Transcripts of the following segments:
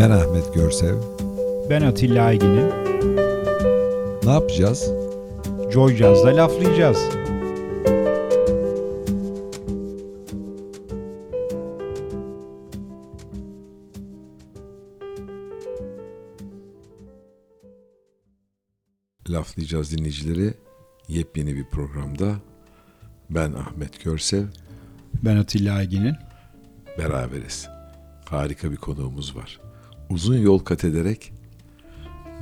Ben Ahmet Görsev. Ben Atilla Aygin'im. Ne yapacağız? Joy Jazz'da laflayacağız. Laflayacağız dinleyicileri. Yepyeni bir programda ben Ahmet Görsev Ben Atilla Aygin'in. beraberiz. Harika bir konuğumuz var. Uzun yol kat ederek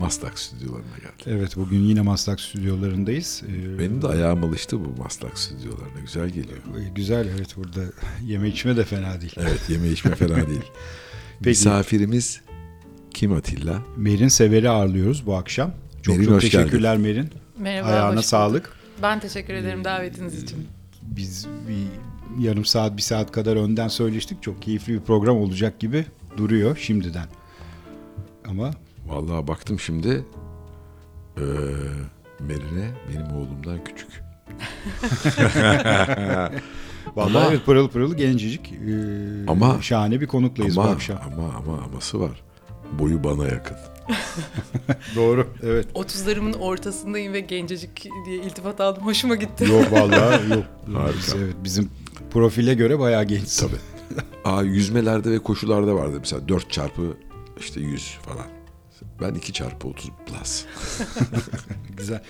Maslak stüdyolarına geldi. Evet bugün yine Maslak stüdyolarındayız. Ee, Benim de ayağım alıştı bu Maslak stüdyolarına. Güzel geliyor. Güzel evet burada yeme içme de fena değil. Evet yeme içme fena değil. Peki. Misafirimiz kim Atilla? Merin Sever'i ağırlıyoruz bu akşam. Çok Merin, çok teşekkürler Merin. Merhaba. Ayağına sağlık. Ben teşekkür ederim davetiniz için. Biz bir yarım saat bir saat kadar önden söyleştik. Çok keyifli bir program olacak gibi duruyor şimdiden. Ama Vallahi baktım şimdi eee Merin'e benim oğlumdan küçük. vallahi Ama- evet pırıl pırıl gencecik. ee, Ama- şahane bir konuklayız ama, bu akşam. ama ama aması var. Boyu bana yakın. Doğru. Evet. 30'larımın ortasındayım ve gencecik diye iltifat aldım. Hoşuma gitti. Yok vallahi yok. Harika. Biz, evet bizim profile göre bayağı gençsin. Tabii. Aa, yüzmelerde ve koşularda vardı mesela 4 çarpı işte 100 falan. Ben 2 çarpı 30 plus. Güzel.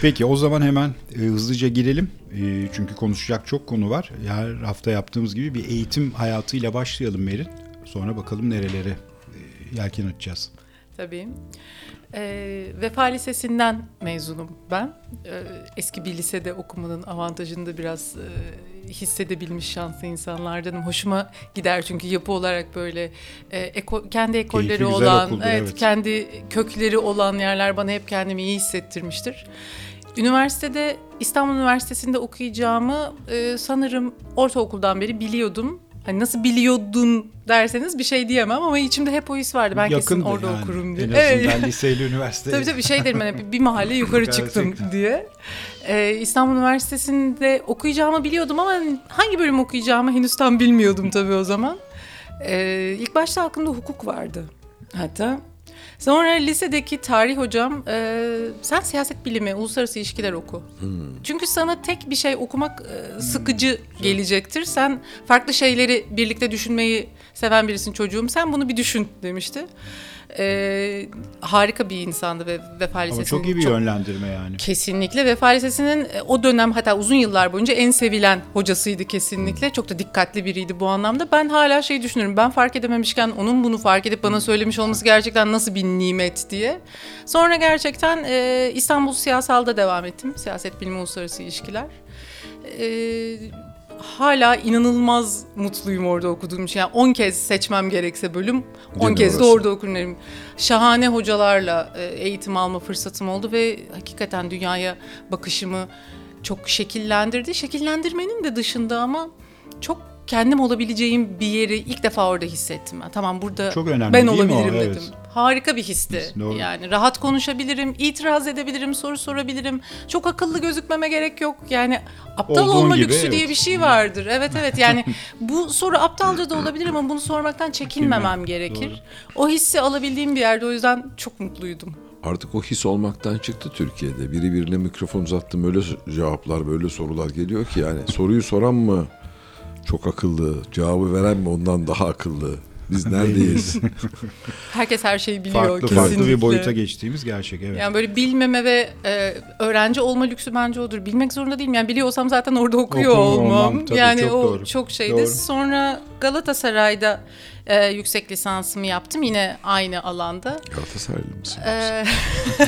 Peki o zaman hemen e, hızlıca girelim. E, çünkü konuşacak çok konu var. Her hafta yaptığımız gibi bir eğitim hayatıyla başlayalım Merin. Sonra bakalım nerelere e, yelken açacağız. Tabii. Ee, Vefa Lisesi'nden mezunum ben. Ee, eski bir lisede okumanın avantajını da biraz e, hissedebilmiş şanslı insanlardanım. Hoşuma gider çünkü yapı olarak böyle e, eko- kendi ekolleri güzel olan, okuldur, evet, evet. kendi kökleri olan yerler bana hep kendimi iyi hissettirmiştir. Üniversitede İstanbul Üniversitesi'nde okuyacağımı e, sanırım ortaokuldan beri biliyordum. Hani nasıl biliyordun derseniz bir şey diyemem ama içimde hep o his vardı. Ben kesin Yakındı orada yani. okurum diye. En Evet. azından liseyle üniversite. Tabii tabii şey derim hani bir mahalle yukarı çıktım diye. Ee, İstanbul Üniversitesi'nde okuyacağımı biliyordum ama hangi bölüm okuyacağımı henüz tam bilmiyordum tabii o zaman. Ee, ilk başta aklımda hukuk vardı hatta. Sonra lisedeki tarih hocam e, sen siyaset bilimi, uluslararası ilişkiler oku. Çünkü sana tek bir şey okumak e, sıkıcı gelecektir. Sen farklı şeyleri birlikte düşünmeyi seven birisin çocuğum. Sen bunu bir düşün demişti. Ee, harika bir insandı ve Vefa Ama Lisesi'nin çok iyi bir yönlendirme yani. Kesinlikle Vefa Lisesi'nin e, o dönem hatta uzun yıllar boyunca en sevilen hocasıydı kesinlikle. Çok da dikkatli biriydi bu anlamda. Ben hala şey düşünüyorum. Ben fark edememişken onun bunu fark edip bana söylemiş olması gerçekten nasıl bir nimet diye. Sonra gerçekten e, İstanbul Siyasal'da devam ettim. Siyaset bilimi uluslararası ilişkiler. E, hala inanılmaz mutluyum orada okuduğum için. Yani 10 kez seçmem gerekse bölüm 10 Gene kez de orada okurum. Şahane hocalarla e, eğitim alma fırsatım oldu ve hakikaten dünyaya bakışımı çok şekillendirdi. Şekillendirmenin de dışında ama çok kendim olabileceğim bir yeri ilk defa orada hissettim. Ben. Tamam burada Çok önemli ben mi o? olabilirim Evet. dedim. Harika bir histi. Doğru. Yani rahat konuşabilirim, itiraz edebilirim, soru sorabilirim. Çok akıllı gözükmeme gerek yok. Yani aptal Olduğun olma gibi, lüksü diye evet. bir şey vardır. Evet evet yani bu soru aptalca da olabilir ama bunu sormaktan çekinmemem gerekir. O hissi alabildiğim bir yerde o yüzden çok mutluydum. Artık o his olmaktan çıktı Türkiye'de. Biri birine mikrofon uzattım öyle cevaplar böyle sorular geliyor ki yani soruyu soran mı çok akıllı, cevabı veren mi ondan daha akıllı. Biz neredeyiz? Herkes her şeyi biliyor Farklı kesinlikle. farklı bir boyuta geçtiğimiz gerçek evet. Yani böyle bilmeme ve e, öğrenci olma lüksü bence odur. Bilmek zorunda değilim. Yani biliyorsam zaten orada okuyor Okuyor olmam. olmam, tabii, yani çok o doğru. çok şeydi. Doğru. Sonra Galatasaray'da e, yüksek lisansımı yaptım. Yine aynı alanda. Galatasaraylı mısın? E,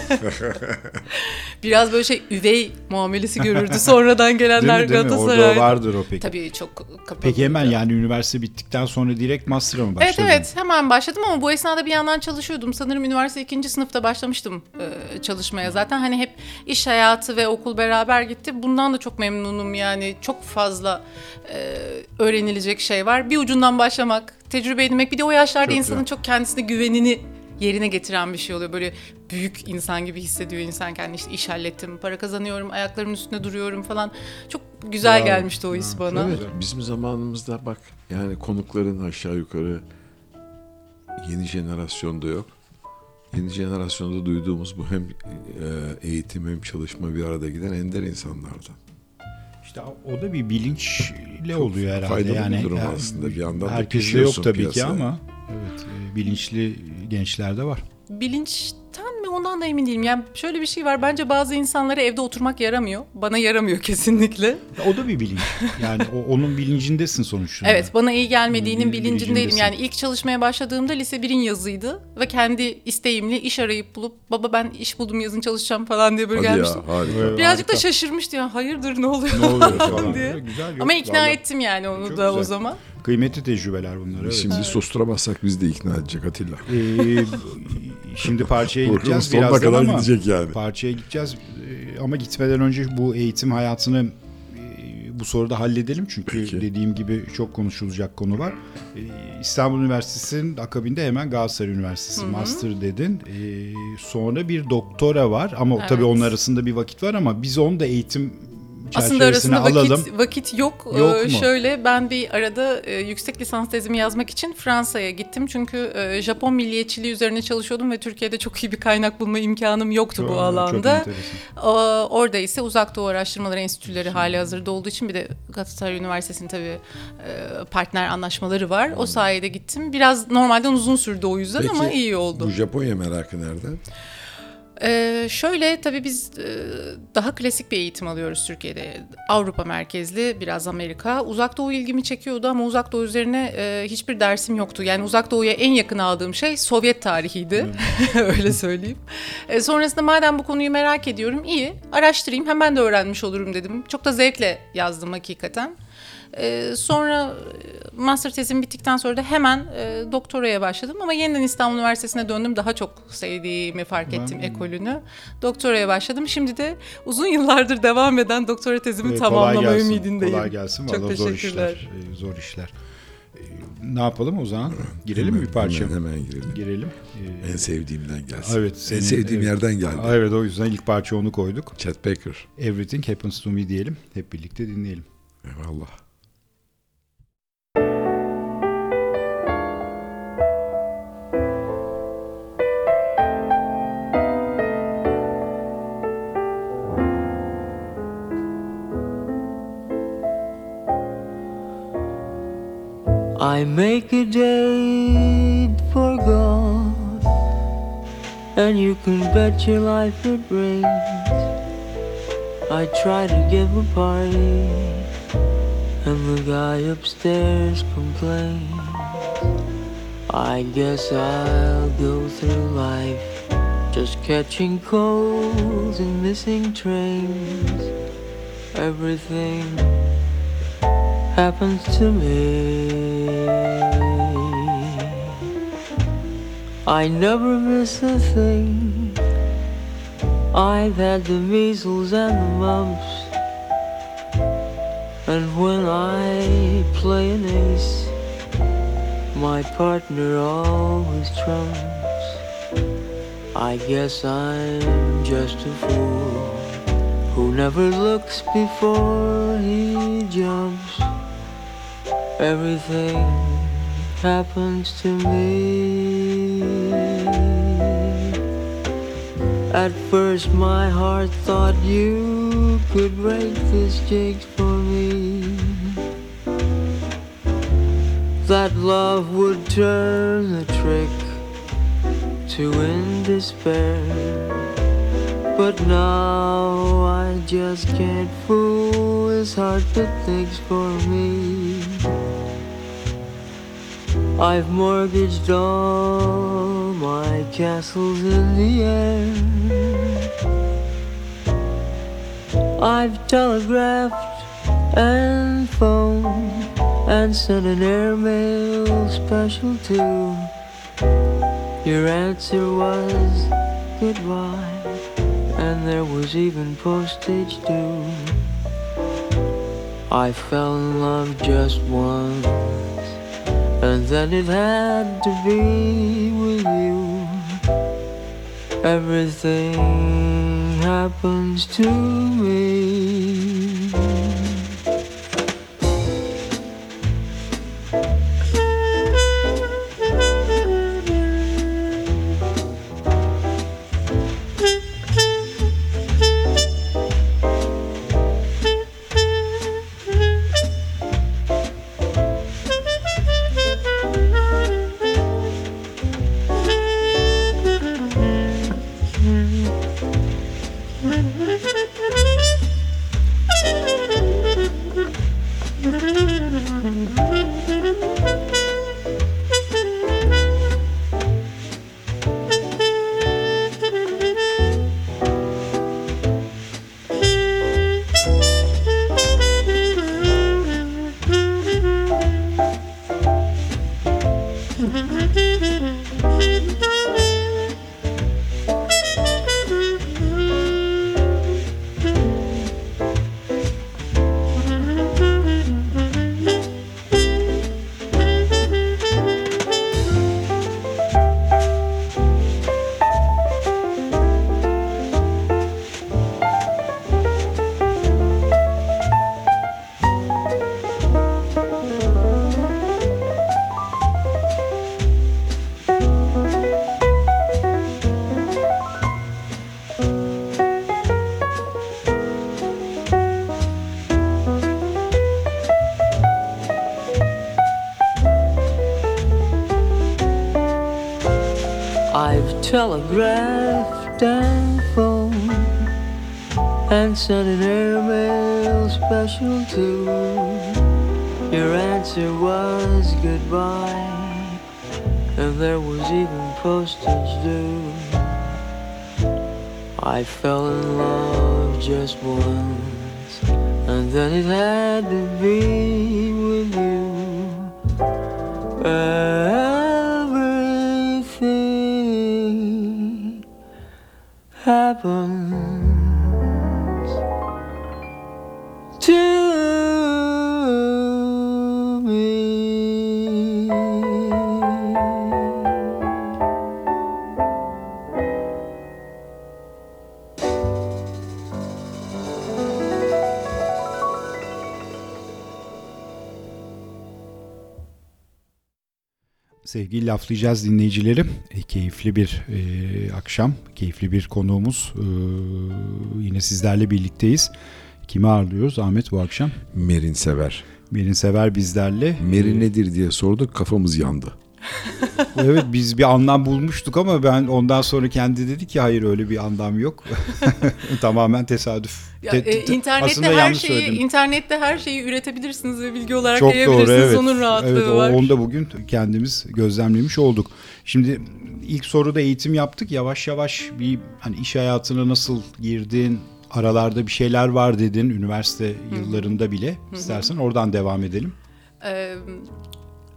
biraz böyle şey üvey muamelesi görürdü sonradan Değil gelenler mi, değil mi? Galatasaray. Orada vardır o peki. Tabii çok kapalı. Peki hemen yani üniversite bittikten sonra direkt master'a mı Evet başladın? evet hemen başladım ama bu esnada bir yandan çalışıyordum. Sanırım üniversite ikinci sınıfta başlamıştım e, çalışmaya zaten. Hani hep iş hayatı ve okul beraber gitti. Bundan da çok memnunum yani. Çok fazla e, öğrenilecek şey var. Bir ucundan başlamak, tecrübe edinmek. Bir de o yaşlarda Çok insanın güzel. çok kendisine güvenini yerine getiren bir şey oluyor. Böyle büyük insan gibi hissediyor insan kendini. İşte iş hallettim, para kazanıyorum, ayaklarımın üstünde duruyorum falan. Çok güzel Bravo. gelmişti o his bana. Evet, bizim zamanımızda bak yani konukların aşağı yukarı yeni jenerasyonda yok. Yeni jenerasyonda duyduğumuz bu hem e, eğitim hem çalışma bir arada giden ender insanlardan. İşte o da bir bilinçle oluyor herhalde. faydalı bir yani durum e, aslında. Bir yandan da herkeste yok tabii ki piyasaya. ama evet e, bilinçli gençler de var. Bilinçten mi ondan da emin değilim. Yani şöyle bir şey var. Bence bazı insanlara evde oturmak yaramıyor. Bana yaramıyor kesinlikle. O da bir bilinç. Yani o, onun bilincindesin sonuçta. Evet bana iyi gelmediğinin Bil- bilincindeydim. Yani ilk çalışmaya başladığımda lise 1'in yazıydı. Ve kendi isteğimle iş arayıp bulup baba ben iş buldum yazın çalışacağım falan diye böyle Hadi gelmiştim. ya harika. Birazcık da Harika. şaşırmıştı ya hayırdır ne oluyor, Ne oluyor falan diye. Güzel. yok, Ama ikna vallahi ettim yani onu Çok da o güzel. zaman. Kıymetli tecrübeler bunlar. Evet. Şimdi susturamazsak biz de ikna edecek Atilla. Ee, şimdi parçaya gideceğiz birazdan kadar ama gidecek yani. parçaya gideceğiz Ee, ama gitmeden önce bu eğitim hayatını e, bu soruda halledelim çünkü Peki. dediğim gibi çok konuşulacak konu var. Ee, İstanbul Üniversitesi'nin akabinde hemen Galatasaray Üniversitesi Master dedin. Ee, sonra bir doktora var ama Evet. tabii onun arasında bir vakit var ama biz onu da eğitim Aslında arasında alalım. vakit, vakit yok. Yok Ee, mu? Şöyle ben bir arada e, yüksek lisans tezimi yazmak için Fransa'ya gittim. Çünkü e, Japon milliyetçiliği üzerine çalışıyordum ve Türkiye'de çok iyi bir kaynak bulma imkanım yoktu bu Çok alanda. enteresan. O- Orada ise Uzak Doğu Araştırmaları Enstitüleri hali hazırda olduğu için bir de Galatasaray Üniversitesi'nin tabii e, partner anlaşmaları var. O sayede gittim. Biraz normalden uzun sürdü o yüzden Peki, ama iyi oldu. Bu Japonya merakı nerede? Ee, şöyle tabii biz e, daha klasik bir eğitim alıyoruz Türkiye'de. Avrupa merkezli, biraz Amerika. Uzak Doğu ilgimi çekiyordu ama Uzak Doğu üzerine e, hiçbir dersim yoktu. Yani Uzak Doğu'ya en yakın aldığım şey Sovyet tarihiydi. Öyle söyleyeyim. E, sonrasında madem bu konuyu merak ediyorum, iyi araştırayım hemen de öğrenmiş olurum dedim. Çok da zevkle yazdım hakikaten. E, sonra master tezim bittikten sonra da hemen e, doktoraya başladım ama yeniden İstanbul Üniversitesi'ne döndüm. Daha çok sevdiğimi fark ettim ekolünü. Doktoraya başladım. Şimdi de uzun yıllardır devam eden doktora tezimi Ee, tamamlama kolay gelsin, ümidindeyim. Kolay gelsin. Çok Vallahi zor teşekkürler. işler. e, Zor işler. E, Ne yapalım o zaman? Girelim mi bir parça? Hemen, hemen girelim. Girelim. Ee, En sevdiğimden gelsin. Evet, en senin- sevdiğim evet. yerden geldi. Evet o yüzden ilk parça onu koyduk. Chet Baker. Everything Happens to Me diyelim. Hep birlikte dinleyelim. Eyvallah. I make a date for God, and you can bet your life it rains. I try to give a party, and the guy upstairs complains. I guess I'll go through life just catching colds and missing trains. Everything happens to me. I never miss a thing. I've had the measles and the mumps. And when I play an ace, my partner always trumps. I guess I'm just a fool who never looks before he jumps. Everything happens to me. At first, my heart thought you could break this jinx for me. That love would turn the trick to end despair. But now I just can't fool his heart that thinks for me. I've mortgaged all my castles in the air. I've telegraphed and phoned and sent an airmail special too. Your answer was goodbye, and there was even postage due. I fell in love just once, and then it had to be with you. Everything happens to me. Telegraphed and phoned and sent an airmail special too. Your answer was goodbye, and there was even postage due. I fell in love just once, and then it had to be with you. Sevgili laflayacağız dinleyicileri. E, keyifli bir e, akşam, keyifli bir konuğumuz. E, yine sizlerle birlikteyiz. Kimi ağırlıyoruz Ahmet bu akşam? Merin sever. Merin Sever bizlerle. Meri nedir diye sorduk kafamız yandı. Evet biz bir anlam bulmuştuk ama ben ondan sonra kendi dedi ki hayır öyle bir anlam yok. Tamamen tesadüf. Ya, e, te- internette aslında her şeyi söyledim. internette her şeyi üretebilirsiniz ve bilgi olarak Çok yayabilirsiniz. doğru evet. Onun rahatlığı evet, o- var. Onu da bugün kendimiz gözlemlemiş olduk. Şimdi ilk soruda eğitim yaptık. Yavaş yavaş bir hani iş hayatına nasıl girdin? Aralarda bir şeyler var dedin üniversite yıllarında bile. İstersen oradan devam edelim. Ee,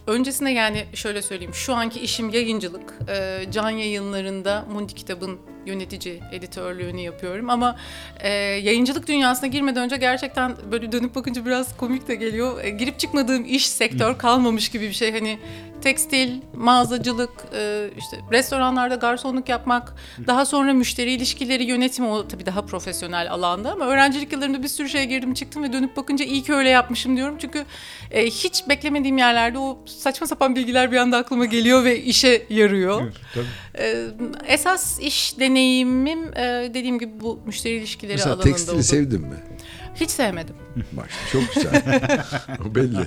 öncesinde yani şöyle söyleyeyim. Şu anki işim yayıncılık. Ee, can yayınlarında Mundi Kitab'ın yönetici editörlüğünü yapıyorum. Ama e, yayıncılık dünyasına girmeden önce gerçekten böyle dönüp bakınca biraz komik de geliyor. E, girip çıkmadığım iş sektör kalmamış gibi bir şey. Hani tekstil, mağazacılık, e, işte restoranlarda garsonluk yapmak, daha sonra müşteri ilişkileri yönetimi o tabii daha profesyonel alanda ama öğrencilik yıllarımda bir sürü şeye girdim çıktım ve dönüp bakınca iyi ki öyle yapmışım diyorum. Çünkü e, hiç beklemediğim yerlerde o saçma sapan bilgiler bir anda aklıma geliyor ve işe yarıyor. E, esas iş deneyimim e, dediğim gibi bu müşteri ilişkileri Mesela alanında tekstili oldu. sevdin mi? Hiç sevmedim. Bak çok güzel. o belli.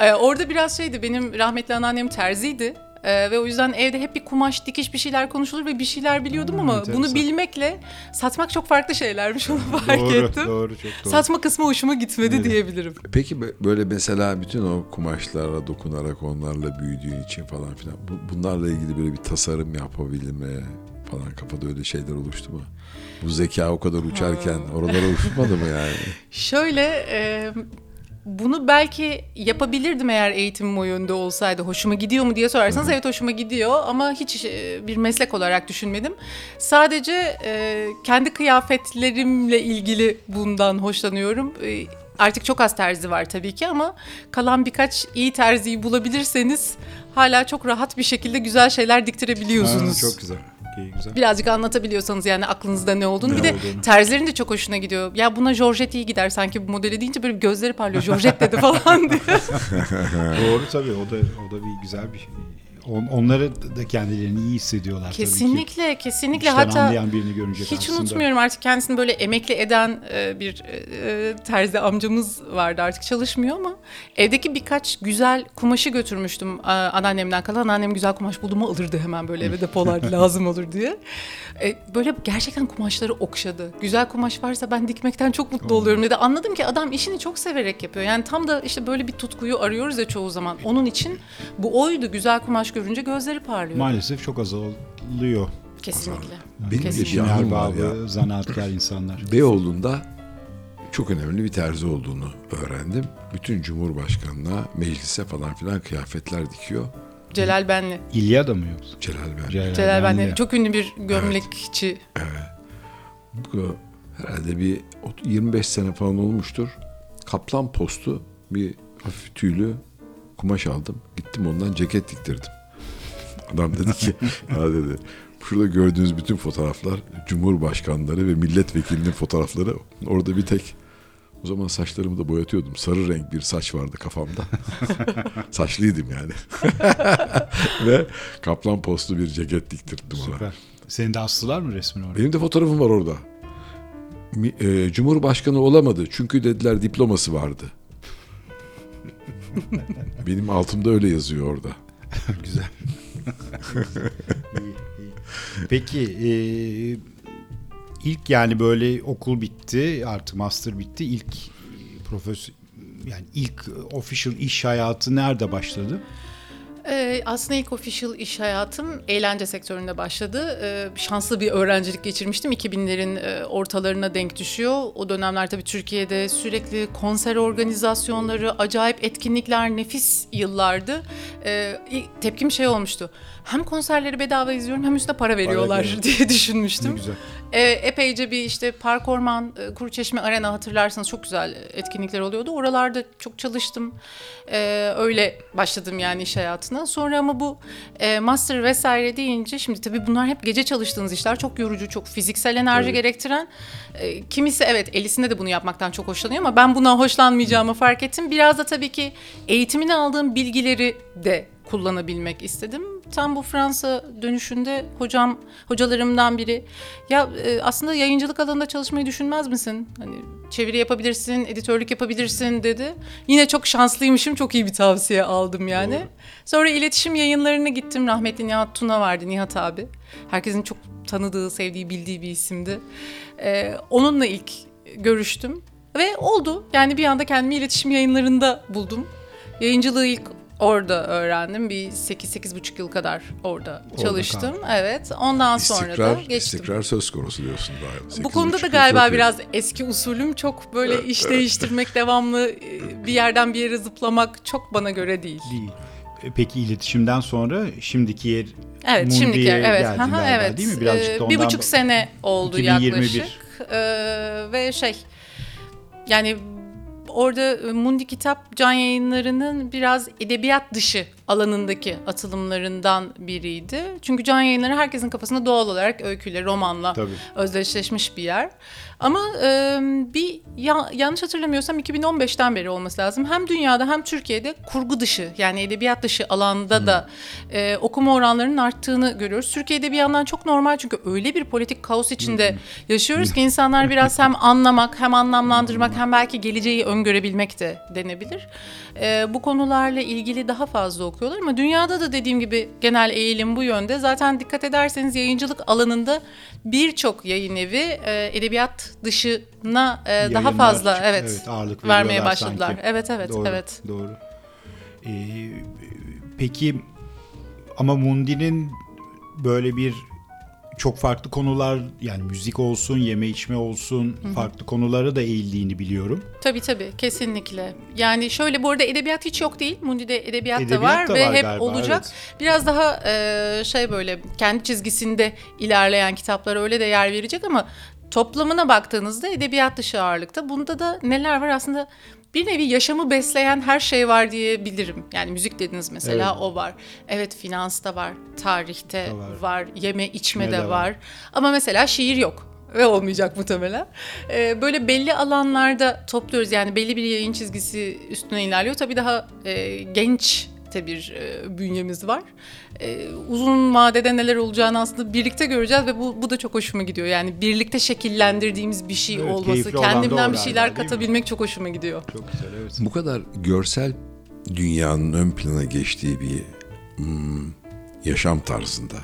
Ee, orada biraz şeydi benim rahmetli anneannem terziydi. Ee, ve o yüzden evde hep bir kumaş, dikiş bir şeyler konuşulur ve bir şeyler biliyordum ama enteresan. bunu bilmekle satmak çok farklı şeylermiş onu fark doğru, ettim. doğru çok doğru. Satma kısmı hoşuma gitmedi Evet. diyebilirim. Peki bö- böyle mesela bütün o kumaşlara dokunarak onlarla büyüdüğün için falan filan bu- bunlarla ilgili böyle bir tasarım yapabilme falan kafada öyle şeyler oluştu mu? Bu zeka o kadar uçarken oralara uçmadı mı yani? Şöyle e, bunu belki yapabilirdim eğer eğitimim o yönde olsaydı. Hoşuma gidiyor mu diye sorarsanız evet hoşuma gidiyor ama hiç bir meslek olarak düşünmedim. Sadece e, kendi kıyafetlerimle ilgili bundan hoşlanıyorum. E, artık çok az terzi var tabii ki ama kalan birkaç iyi terziyi bulabilirseniz hala çok rahat bir şekilde güzel şeyler diktirebiliyorsunuz. Ha, çok güzel. Okey, güzel. Birazcık anlatabiliyorsanız yani aklınızda ne olduğunu. Ne bir de olduğunu. terzilerin de çok hoşuna gidiyor. Ya buna Georgette iyi gider sanki bu modeli deyince böyle gözleri parlıyor. Georgette dedi falan diye. Doğru tabii o da o da bir güzel bir şey. On, onları da kendilerini iyi hissediyorlar tabii ki. kesinlikle, kesinlikle. İşten Hatta anlayan birini görünce hiç karşısında. unutmuyorum artık kendisini böyle emekli eden e, bir e, terzi amcamız vardı. Artık çalışmıyor ama evdeki birkaç güzel kumaşı götürmüştüm e, anneannemden kalan. Anneannem güzel kumaş buldu mu alırdı hemen böyle eve depolardı lazım olur diye. E, böyle gerçekten kumaşları okşadı. Güzel kumaş varsa ben dikmekten çok mutlu oluyorum dedi. Anladım ki adam işini çok severek yapıyor. Yani tam da işte böyle bir tutkuyu arıyoruz ya çoğu zaman. Onun için bu oydu. Güzel kumaş görünce gözleri parlıyor. Maalesef çok azalıyor. Kesinlikle. Benim de bir Kesinlikle. anım var ya. zanaatkar insanlar. Beyoğlu'nda çok önemli bir terzi olduğunu öğrendim. Bütün Cumhurbaşkanı'na, meclise falan filan kıyafetler dikiyor. Celal Benli. İlyada mı yoksa? Celal ben. Celal, Celal Benli. Benli. Çok ünlü bir gömlekçi. Bu herhalde bir 25 sene falan olmuştur. Kaplan postu bir hafif tüylü kumaş aldım. Gittim ondan ceket diktirdim. Adam dedi ki ya dedi şurada gördüğünüz bütün fotoğraflar Cumhurbaşkanları ve milletvekilinin fotoğrafları. Orada bir tek o zaman saçlarımı da boyatıyordum. Sarı renk bir saç vardı kafamda. Saçlıydım yani. ve kaplan postu bir ceket diktirdim ona. Süper. Senin de astılar mı resmini oraya? Benim de fotoğrafım var orada. E, Cumhurbaşkanı olamadı çünkü dediler diploması vardı. Benim altımda öyle yazıyor orada. Güzel. Peki e, ilk yani böyle okul bitti artık master bitti ilk profesör yani ilk official iş hayatı nerede başladı? Ee, aslında ilk official iş hayatım eğlence sektöründe başladı. Ee, şanslı bir öğrencilik geçirmiştim. 2000'lerin e, ortalarına denk düşüyor. O dönemler tabii Türkiye'de sürekli konser organizasyonları, acayip etkinlikler, nefis yıllardı. Ee, tepkim şey olmuştu. Hem konserleri bedava izliyorum hem üstüne para veriyorlar veriyor. diye düşünmüştüm. Ne güzel. E, epeyce bir işte Park Orman, e, Kuruçeşme Arena hatırlarsanız çok güzel etkinlikler oluyordu. Oralarda çok çalıştım. E, öyle başladım yani iş hayatına. Sonra ama bu e, master vesaire deyince şimdi tabii bunlar hep gece çalıştığınız işler. Çok yorucu, çok fiziksel enerji Evet. gerektiren. E, kimisi evet Elisinde de bunu yapmaktan çok hoşlanıyor ama ben buna hoşlanmayacağımı fark ettim. Biraz da tabii ki eğitimini aldığım bilgileri de kullanabilmek istedim. Tam bu Fransa dönüşünde hocam hocalarımdan biri ya e, aslında yayıncılık alanında çalışmayı düşünmez misin? Hani çeviri yapabilirsin, editörlük yapabilirsin dedi. Yine çok şanslıymışım. Çok iyi bir tavsiye aldım yani. Doğru. Sonra iletişim yayınlarına gittim. Rahmetli Nihat Tuna vardı, Nihat abi. Herkesin çok tanıdığı, sevdiği, bildiği bir isimdi. E, onunla ilk görüştüm ve oldu. Yani bir anda kendimi iletişim yayınlarında buldum. Yayıncılığı ilk orada öğrendim. Bir 8-8,5 yıl kadar orada, çalıştım. Evet. Ondan sonra da geçtim. istikrar söz konusu diyorsun daha. Bu konuda da galiba çok iyi. biraz eski usulüm çok böyle iş değiştirmek, devamlı e, bir yerden bir yere zıplamak çok bana göre değil. Değil. E, Peki iletişimden sonra şimdiki yer Evet, Mundi'ye şimdiki yer, evet. galiba, evet. değil mi? Birazcık Ee, da bir buçuk sene oldu 2021. yaklaşık. Ee, ve şey, yani orada Mundi Kitap Can Yayınları'nın biraz edebiyat dışı alanındaki atılımlarından biriydi. Çünkü Can Yayınları herkesin kafasında doğal olarak öyküyle, romanla Tabii. özdeşleşmiş bir yer. Ama e, bir ya- yanlış hatırlamıyorsam 2015'ten beri olması lazım. Hem dünyada hem Türkiye'de kurgu dışı yani edebiyat dışı alanda da e, okuma oranlarının arttığını görüyoruz. Türkiye'de bir yandan çok normal çünkü öyle bir politik kaos içinde yaşıyoruz ki insanlar biraz hem anlamak hem anlamlandırmak hem belki geleceği öngörebilmek de denebilir. E, bu konularla ilgili daha fazla okuyorlar ama dünyada da dediğim gibi genel eğilim bu yönde. Zaten dikkat ederseniz yayıncılık alanında birçok yayın evi e, edebiyat dışına e, daha fazla evet, evet, ağırlık vermeye başladılar. sanki. Evet evet Doğru, evet. Doğru. Ee, peki ama Mundi'nin böyle bir çok farklı konular yani müzik olsun, yeme içme olsun farklı konulara da eğildiğini biliyorum. Tabii tabii kesinlikle. Yani şöyle bu arada edebiyat hiç yok değil. Mundi'de edebiyat, da Edebiyat var da ve var hep galiba, olacak. evet. Biraz daha e, şey böyle kendi çizgisinde ilerleyen kitaplara öyle de yer verecek ama toplamına baktığınızda edebiyat dışı ağırlıkta. Bunda da neler var aslında bir nevi yaşamı besleyen her şey var diyebilirim. Yani müzik dediniz mesela Evet. o var. Evet finansta var, tarihte var. var, yeme içme Ne de de var. var. Ama mesela şiir yok ve olmayacak muhtemelen. Ee, böyle belli alanlarda topluyoruz. Yani belli bir yayın çizgisi üstüne ilerliyor. Tabii daha e, genç de bir e, bünyemiz var. E, uzun vadede neler olacağını aslında birlikte göreceğiz ve bu, bu da çok hoşuma gidiyor. Yani birlikte şekillendirdiğimiz bir şey Evet, olması, kendimden bir şeyler mi? katabilmek çok hoşuma gidiyor. Çok güzel evet. Bu kadar görsel dünyanın ön plana geçtiği bir hmm, yaşam tarzında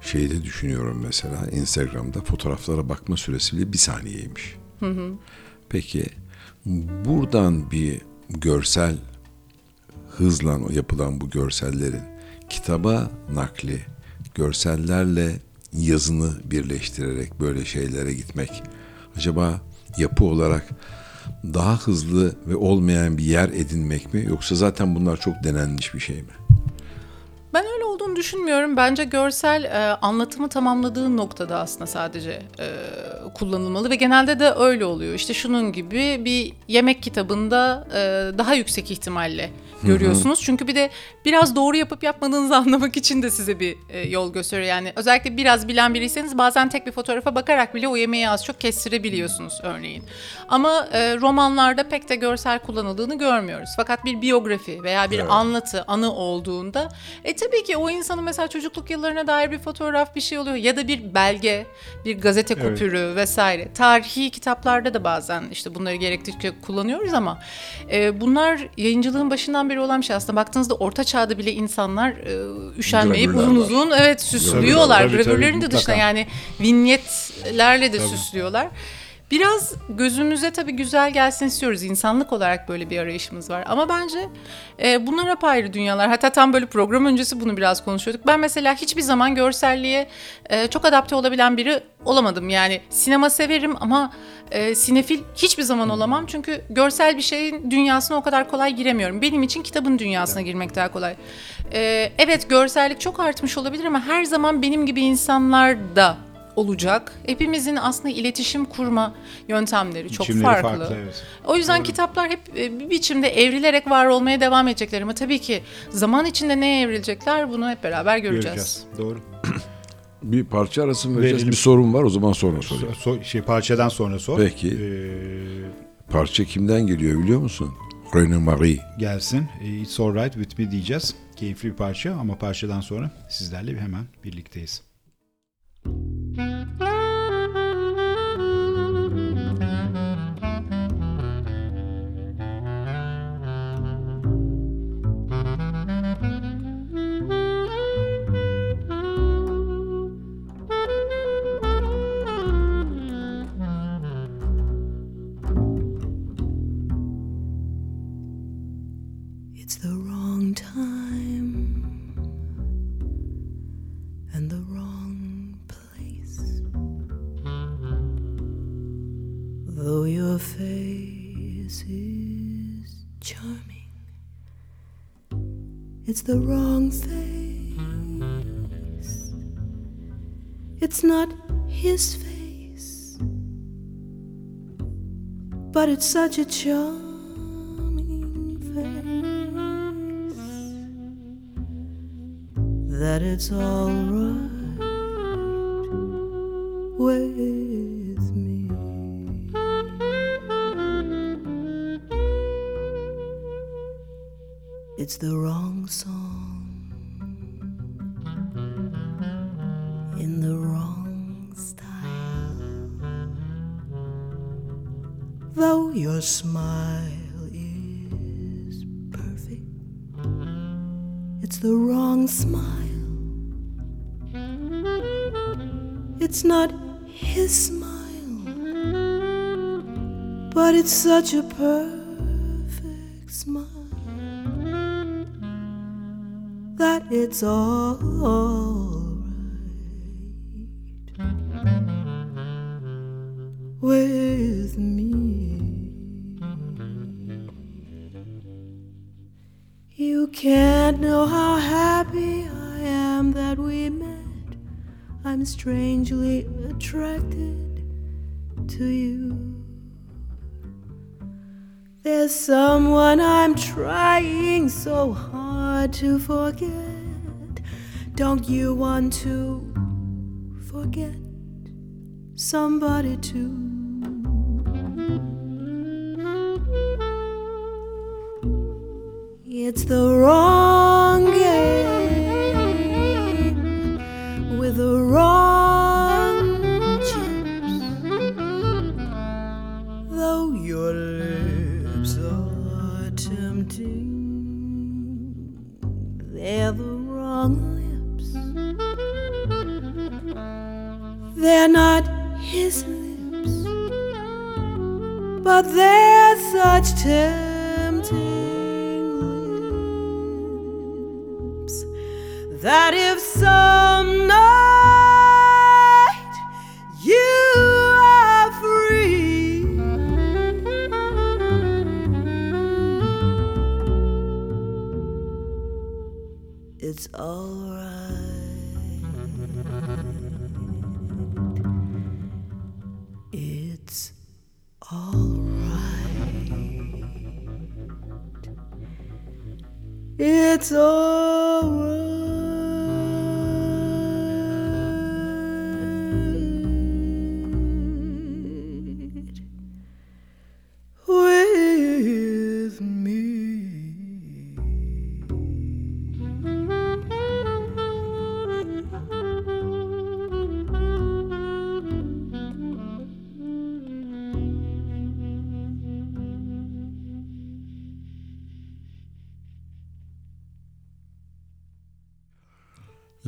şeyde düşünüyorum mesela Instagram'da fotoğraflara bakma süresi bile bir saniyeymiş. Peki buradan bir görsel hızla yapılan bu görsellerin kitaba nakli, görsellerle yazını birleştirerek böyle şeylere gitmek acaba yapı olarak daha hızlı ve olmayan bir yer edinmek mi yoksa zaten bunlar çok denenmiş bir şey mi? Ben öyle olduğunu düşünmüyorum. Bence görsel e, anlatımı tamamladığı noktada aslında sadece e, kullanılmalı ve genelde de öyle oluyor. İşte şunun gibi bir yemek kitabında e, daha yüksek ihtimalle görüyorsunuz. Çünkü bir de biraz doğru yapıp yapmadığınızı anlamak için de size bir e, yol gösteriyor. Yani özellikle biraz bilen biriyseniz bazen tek bir fotoğrafa bakarak bile o yemeği az çok kestirebiliyorsunuz örneğin. Ama e, romanlarda pek de görsel kullanıldığını görmüyoruz. Fakat bir biyografi veya bir Evet. anlatı, anı olduğunda e tabii ki o insanın mesela çocukluk yıllarına dair bir fotoğraf bir şey oluyor ya da bir belge, bir gazete Evet. kupürü vesaire. Tarihi kitaplarda da bazen işte bunları gerektirdikçe kullanıyoruz ama e, bunlar yayıncılığın başından beri olan bir şey aslında. Baktığınızda orta çağda bile insanlar e, üşenmeyip Gravürler uzun var. uzun evet süslüyorlar. Tabii, tabii, Gravürlerin de dışında mutlaka. yani vinyetlerle de süslüyorlar. Biraz gözümüze tabii güzel gelsin istiyoruz. İnsanlık olarak böyle bir arayışımız var. Ama bence e, bunlar apayrı dünyalar. Hatta tam böyle program öncesi bunu biraz konuşuyorduk. Ben mesela hiçbir zaman görselliğe e, çok adapte olabilen biri olamadım. Yani sinema severim ama e, sinefil hiçbir zaman olamam. Çünkü görsel bir şeyin dünyasına o kadar kolay giremiyorum. Benim için kitabın dünyasına girmek daha kolay. E, evet görsellik çok artmış olabilir ama her zaman benim gibi insanlar da olacak. Hepimizin aslında iletişim kurma yöntemleri çok Biçimleri farklı. evet. O yüzden kitaplar hep e, bir biçimde evrilerek var olmaya devam edecekler ama tabii ki zaman içinde neye evrilecekler bunu hep beraber göreceğiz. Göreceğiz. Doğru. Bir parça arası mı vereceğiz? Verelim. Bir sorun var o zaman sonra sorayım. So- şey parçadan sonra sor. Peki. Ee, Parça kimden geliyor biliyor musun? René Marie. gelsin. Ee, It's Alright With Me diyeceğiz. Keyifli bir parça ama parçadan sonra sizlerle hemen birlikteyiz. The wrong face. It's not his face, but it's such a charming face that it's all right with me. It's the wrong song smile. It's not his smile, but it's such a perfect smile that it's all to forget. Don't you want to forget somebody too?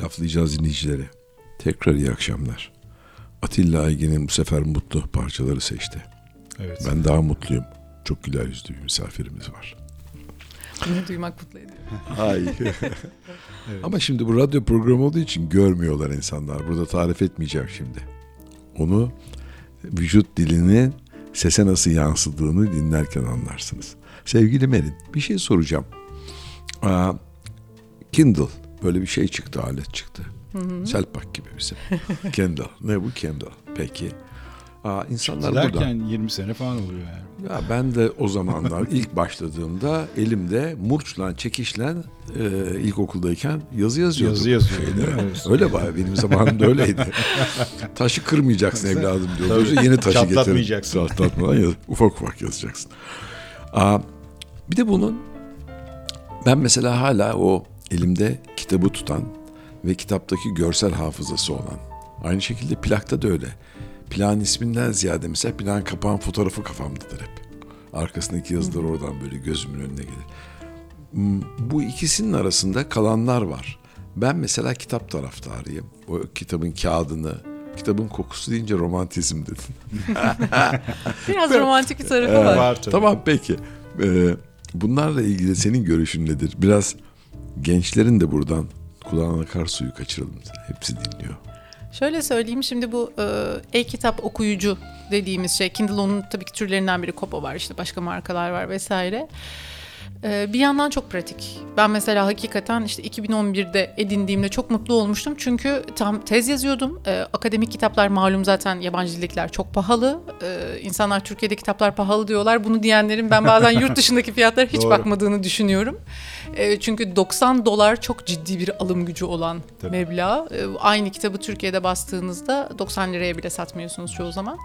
Laflayacağız dinleyicileri. Tekrar iyi akşamlar. Atilla Aygin'in bu sefer mutlu parçaları seçti. Evet. Ben daha mutluyum. Çok güler yüzlü bir misafirimiz var. Bunu duymak mutlu ediyor. Hayır. Ama şimdi bu radyo programı olduğu için görmüyorlar insanlar. Burada tarif etmeyeceğim şimdi. Onu vücut dilinin sese nasıl yansıdığını dinlerken anlarsınız. Sevgili Merin bir şey soracağım. Aa, Kindle böyle bir şey çıktı alet çıktı. Selpak gibi bizim. Kindle. Ne bu Kindle? Peki. Aa, insanlar buradan. Derken 20 sene falan oluyor yani. Ya ben de o zamanlar ilk başladığımda elimde murçla çekişle e, ilkokuldayken yazı yazıyordum. Yazı mi? Evet. Öyle baya benim zamanımda öyleydi. Taşı kırmayacaksın evladım diyordu. Tabii. Yeni taşı getir. Çatlatmayacaksın. Çatlatmadan yaz, ufak ufak yazacaksın. Aa, bir de bunun ben mesela hala o elimde kitabı tutan ve kitaptaki görsel hafızası olan. Aynı şekilde plakta da öyle. Plağın isminden ziyade mesela plağın kapağın fotoğrafı kafamdadır hep. Arkasındaki yazılar oradan böyle gözümün önüne gelir. Hmm, Bu ikisinin arasında kalanlar var. Ben mesela kitap taraftarıyım. O kitabın kağıdını, kitabın kokusu deyince romantizm dedin. Biraz romantik bir tarafı var. Var tabii. Tamam peki. Ee, bunlarla ilgili senin görüşün nedir? Biraz gençlerin de buradan kulağına akar suyu kaçıralım. Hepsi dinliyor. Şöyle söyleyeyim şimdi bu e, e-kitap okuyucu dediğimiz şey Kindle onun tabii ki türlerinden biri Kobo var işte başka markalar var vesaire. E, bir yandan çok pratik. Ben mesela hakikaten işte 2011'de edindiğimde çok mutlu olmuştum. Çünkü tam tez yazıyordum. E, akademik kitaplar malum zaten yabancı dillikler çok pahalı. E, insanlar Türkiye'de kitaplar pahalı diyorlar. Bunu diyenlerin ben bazen yurt dışındaki fiyatlara hiç bakmadığını düşünüyorum. E, çünkü 90 dolar çok ciddi bir alım gücü olan Tabii. meblağ. E, aynı kitabı Türkiye'de bastığınızda 90 liraya bile satmıyorsunuz çoğu zaman.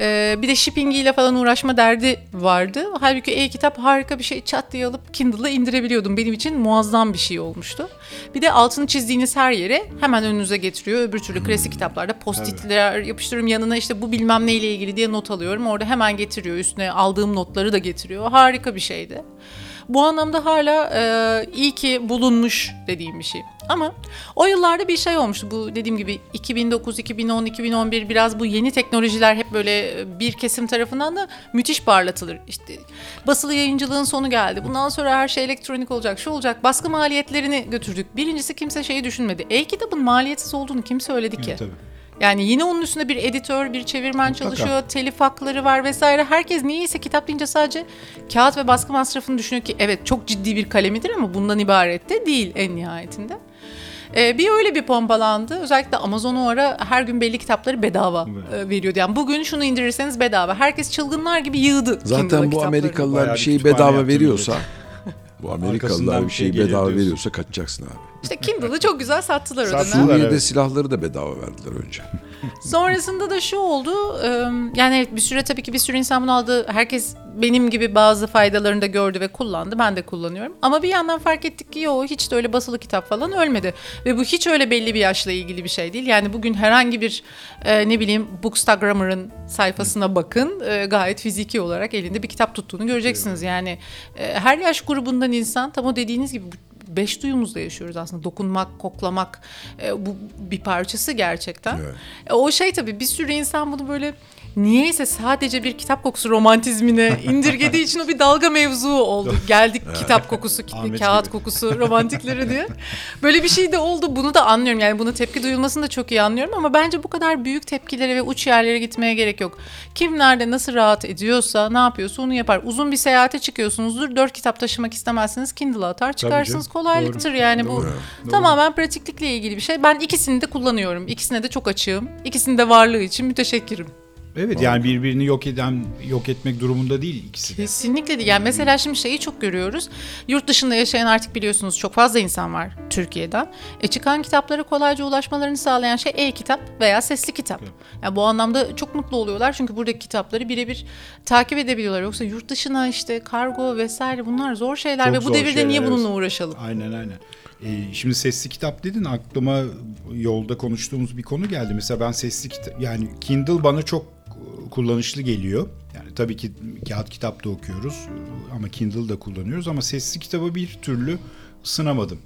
E, bir de shippingiyle falan uğraşma derdi vardı. Halbuki e-kitap harika bir şey çat diye alıp Kindle'a indirebiliyordum. Benim için muazzam bir şey olmuştu. Bir de altını çizdiğiniz her yere hemen önünüze getiriyor. Öbür türlü klasik kitaplarda post-itler yapıştırıyorum yanına işte bu bilmem neyle ilgili diye not alıyorum. Orada hemen getiriyor üstüne aldığım notları da getiriyor. Harika bir şeydi. Bu anlamda hala e, iyi ki bulunmuş dediğim bir şey. Ama o yıllarda bir şey olmuştu. Bu dediğim gibi 2009, 2010, 2011 biraz bu yeni teknolojiler hep böyle e, bir kesim tarafından da müthiş parlatılır. İşte basılı yayıncılığın sonu geldi. Bundan sonra her şey elektronik olacak, şu olacak. Baskı maliyetlerini götürdük. Birincisi kimse şeyi düşünmedi. E-kitabın maliyetsiz olduğunu kim söyledi ki? Tabii. Yani yine onun üstünde bir editör, bir çevirmen Mutlaka. çalışıyor, telif hakları var vesaire. Herkes niyeyse kitap deyince sadece kağıt ve baskı masrafını düşünüyor ki evet çok ciddi bir kalemidir ama bundan ibaret de değil en nihayetinde. Ee, bir öyle bir pompalandı. Özellikle Amazon o ara her gün belli kitapları bedava e, veriyordu. Yani bugün şunu indirirseniz bedava. Herkes çılgınlar gibi yığdı. Zaten bu. Amerikalılar bir şeyi bedava veriyorsa bu Amerikalılar bir şey şeyi bedava veriyorsa kaçacaksın abi. İşte Kindle'ı çok güzel sattılar o Sattılar. dönem. Suriye'de evet. silahları da bedava verdiler önce. Sonrasında da şu oldu. e, Yani evet bir süre tabii ki bir sürü insan bunu aldı. Herkes benim gibi bazı faydalarını da gördü ve kullandı. Ben de kullanıyorum. Ama bir yandan fark ettik ki yo hiç de öyle basılı kitap falan ölmedi. Ve bu hiç öyle belli bir yaşla ilgili bir şey değil. Yani bugün herhangi bir e, ne bileyim Bookstagrammer'ın sayfasına bakın. E, gayet fiziki olarak elinde bir kitap tuttuğunu göreceksiniz. Yani e, her yaş grubundan insan tam o dediğiniz gibi beş duyumuzda yaşıyoruz aslında. Dokunmak, koklamak e, bu bir parçası gerçekten. Evet. E, O şey tabii bir sürü insan bunu böyle niyeyse sadece bir kitap kokusu romantizmine indirgediği için o bir dalga mevzu oldu. Geldik kitap kokusu, kağıt gibi. kokusu, romantikleri diye. Böyle bir şey de oldu. Bunu da anlıyorum. Yani buna tepki duyulmasını da çok iyi anlıyorum ama bence bu kadar büyük tepkilere ve uç yerlere gitmeye gerek yok. Kim nerede nasıl rahat ediyorsa, ne yapıyorsa onu yapar. Uzun bir seyahate çıkıyorsunuzdur. Dört kitap taşımak istemezseniz Kindle'a atar çıkarsınız. Kolaylıktır yani bu. Doğru. Tamamen pratiklikle ilgili bir şey. Ben ikisini de kullanıyorum. İkisine de çok açığım. İkisinin de varlığı için müteşekkirim. Evet yani birbirini yok eden yok etmek durumunda değil ikisi de. Kesinlikle değil. Yani mesela şimdi şeyi çok görüyoruz. Yurt dışında yaşayan artık biliyorsunuz çok fazla insan var Türkiye'den. E çıkan kitaplara kolayca ulaşmalarını sağlayan şey e-kitap veya sesli kitap. Yani bu anlamda çok mutlu oluyorlar çünkü buradaki kitapları birebir takip edebiliyorlar. Yoksa yurt dışına işte kargo vesaire bunlar zor şeyler Çok ve bu zor devirde şeyler, niye evet. bununla uğraşalım? Aynen aynen. Ee, şimdi sesli kitap dedin aklıma yolda konuştuğumuz bir konu geldi. Mesela ben sesli kitap yani Kindle bana çok e, kullanışlı geliyor. Yani tabii ki kağıt kitap da okuyoruz ama Kindle da kullanıyoruz ama sesli kitabı bir türlü ısınamadım.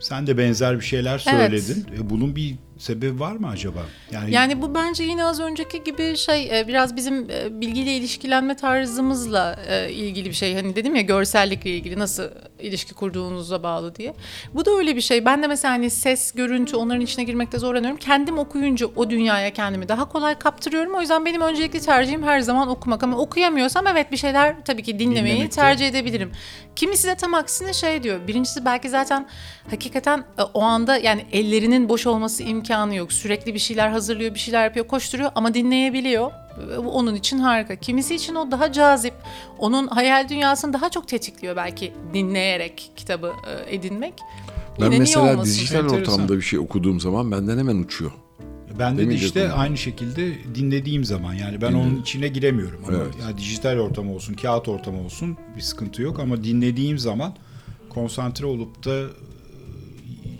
Sen de benzer bir şeyler Evet. söyledin. E, Bunun bir sebebi var mı acaba? Yani, Yani bu bence yine az önceki gibi şey e, biraz bizim e, bilgiyle ilişkilenme tarzımızla e, ilgili bir şey. Hani dedim ya görsellikle ilgili nasıl ilişki kurduğunuza bağlı diye. Bu da öyle bir şey. Ben de mesela hani ses, görüntü onların içine girmekte zorlanıyorum. Kendim okuyunca o dünyaya kendimi daha kolay kaptırıyorum. O yüzden benim öncelikli tercihim her zaman okumak. Ama okuyamıyorsam evet bir şeyler tabii ki dinlemeyi Dinlemekte. tercih edebilirim. Kimisi de tam aksine şey diyor. Birincisi belki zaten hakikaten o anda yani ellerinin boş olması imkanı yok. Sürekli bir şeyler hazırlıyor, bir şeyler yapıyor, koşturuyor ama dinleyebiliyor. E, Bu onun için harika. Kimisi için o daha cazip. Onun hayal dünyasını daha çok tetikliyor belki dinleyerek kitabı e, edinmek. Ben Yine mesela dijital Enteresan. ortamda bir şey okuduğum zaman benden hemen uçuyor. ben de işte konu. aynı şekilde dinlediğim zaman yani ben Dinledim. onun içine giremiyorum. Ama Evet. yani dijital ortam olsun, kağıt ortam olsun bir sıkıntı yok ama dinlediğim zaman konsantre olup da e,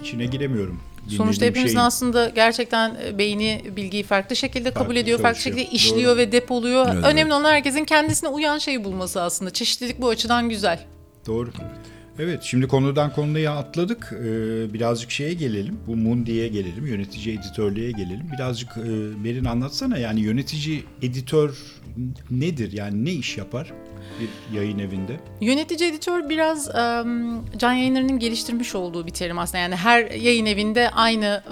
içine giremiyorum. Sonuçta hepimizin şeyin. aslında gerçekten e, beyni bilgiyi farklı şekilde kabul Farklı ediyor, farklı şekilde işliyor Doğru. ve depoluyor. Evet, Önemli olan herkesin kendisine uyan şeyi bulması aslında. Çeşitlilik bu açıdan güzel. Doğru. Evet şimdi konudan konuya atladık. Ee, birazcık şeye gelelim. Bu Mundi'ye gelelim. Yönetici editörlüğe gelelim. Birazcık e, Merin anlatsana yani yönetici editör nedir? Yani ne iş yapar bir yayın evinde? Yönetici editör biraz em, Can Yayınları'nın geliştirmiş olduğu bir terim aslında. Yani her yayın evinde aynı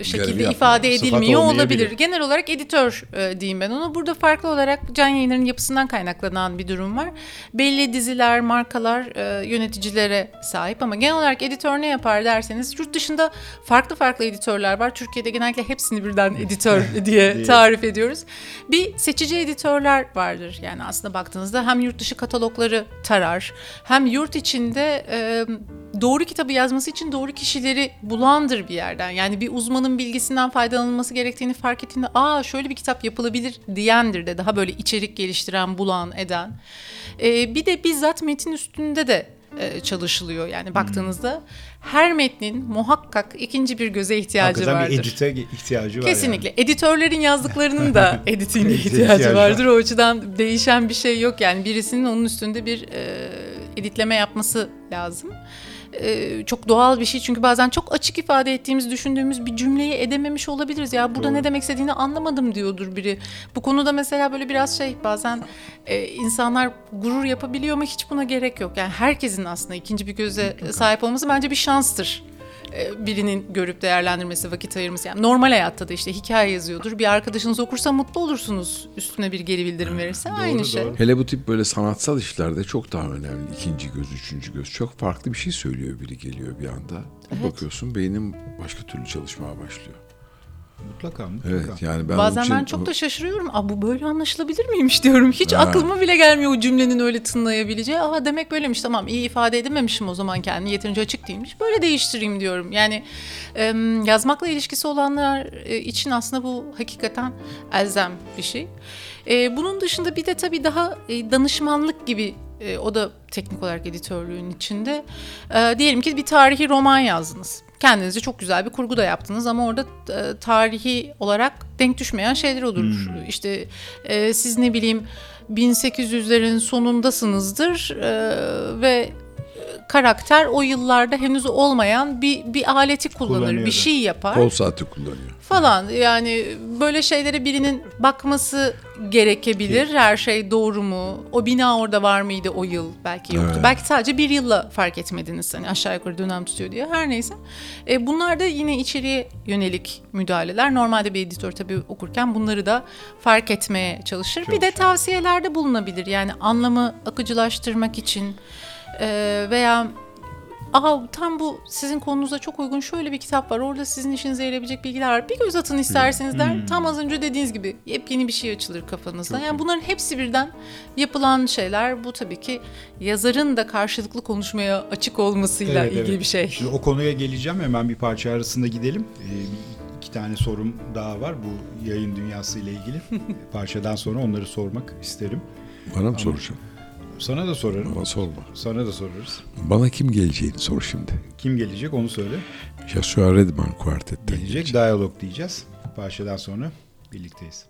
e, şekilde ifade edilmiyor olabilir. Genel olarak editör e, diyeyim ben onu. Burada farklı olarak Can Yayınları'nın yapısından kaynaklanan bir durum var. Belli diziler, markalar e, yöneticilere sahip ama genel olarak editör ne yapar derseniz yurt dışında farklı farklı editörler var. Türkiye'de genellikle hepsini birden editör diye tarif ediyoruz. Bir seçici editörler vardır. Yani aslında baktığınızda hem yurt dışı katalogları tarar hem yurt içinde e, doğru kitabı yazması için doğru kişileri bulandır bir yerden. Yani bir uzmanın bilgisinden faydalanılması gerektiğini fark ettiğinde aa şöyle bir kitap yapılabilir diyendir de daha böyle içerik geliştiren, bulan, eden. E, bir de bizzat metin üstünde de çalışılıyor. Yani baktığınızda her metnin muhakkak ikinci bir göze ihtiyacı Hakikaten vardır. bir edite ihtiyacı var. Kesinlikle. Editörlerin yazdıklarının da editinge ihtiyacı vardır. O açıdan değişen bir şey yok. Yani birisinin onun üstünde bir e, editleme yapması lazım. E, çok doğal bir şey çünkü bazen çok açık ifade ettiğimiz, düşündüğümüz bir cümleyi edememiş olabiliriz. Ya burada Doğru. ne demek istediğini anlamadım diyordur biri. Bu konuda mesela böyle biraz şey bazen e, insanlar gurur yapabiliyor ama hiç buna gerek yok. Yani herkesin aslında ikinci bir göze sahip olması bence bir şanstır birinin görüp değerlendirmesi, vakit ayırması. Yani normal hayatta da işte hikaye yazıyordur. Bir arkadaşınız okursa mutlu olursunuz. Üstüne bir geri bildirim verirse aynı Doğru, şey. doğru. Hele bu tip böyle sanatsal işlerde çok daha önemli. İkinci göz, üçüncü göz. Çok farklı bir şey söylüyor biri geliyor bir anda. Bir Bakıyorsun beynin başka türlü çalışmaya başlıyor. Mutlaka mutlaka. Evet yani ben Bazen için ben çok da şaşırıyorum. Aa bu böyle anlaşılabilir miymiş diyorum. Hiç Ha. aklıma bile gelmiyor o cümlenin öyle tınlayabileceği. Aa demek böylemiş tamam iyi ifade edememişim o zaman kendimi yeterince açık değilmiş. Böyle değiştireyim diyorum. Yani em, yazmakla ilişkisi olanlar e, için aslında bu hakikaten elzem bir şey. E, bunun dışında bir de tabii daha e, danışmanlık gibi e, o da teknik olarak editörlüğün içinde. E, diyelim ki bir tarihi roman yazdınız. Kendinizce çok güzel bir kurgu da yaptınız ama orada e, tarihi olarak denk düşmeyen şeyler olur. İşte e, siz ne bileyim 1800'lerin sonundasınızdır e, ve karakter o yıllarda henüz olmayan bir bir aleti kullanır, bir şey yapar kol saati kullanıyor. falan. Yani böyle şeylere birinin bakması gerekebilir. Her şey doğru mu? O bina orada var mıydı o yıl? Belki yoktu. Evet. Belki sadece bir yılla fark etmediniz. Hani aşağı yukarı dönem tutuyor diye. Her neyse. E, bunlar da yine içeriye yönelik müdahaleler. Normalde bir editör tabii okurken bunları da fark etmeye çalışır. Bir de tavsiyelerde bulunabilir. Yani anlamı akıcılaştırmak için e, veya Aha tam bu sizin konunuza çok uygun şöyle bir kitap var. Orada sizin işinize yarayabilecek bilgiler var. Bir göz atın isterseniz der. Tam az önce dediğiniz gibi yepyeni bir şey açılır kafanızda. yani bunların hepsi birden yapılan şeyler. Bu tabii ki yazarın da karşılıklı konuşmaya açık olmasıyla Evet, ilgili evet. bir şey. Şimdi o konuya geleceğim hemen bir parça arasında gidelim. Ee, iki tane sorum daha var bu yayın dünyası ile ilgili. Parçadan sonra onları sormak isterim. Bana mı soracaksın? Sana da sorarım. Bana sorma. Sana da sorarız. Bana kim geleceğini sor şimdi. Kim gelecek onu söyle. Joshua Redman kuartetten Gelecek diyalog diyeceğiz. Parçadan sonra birlikteyiz.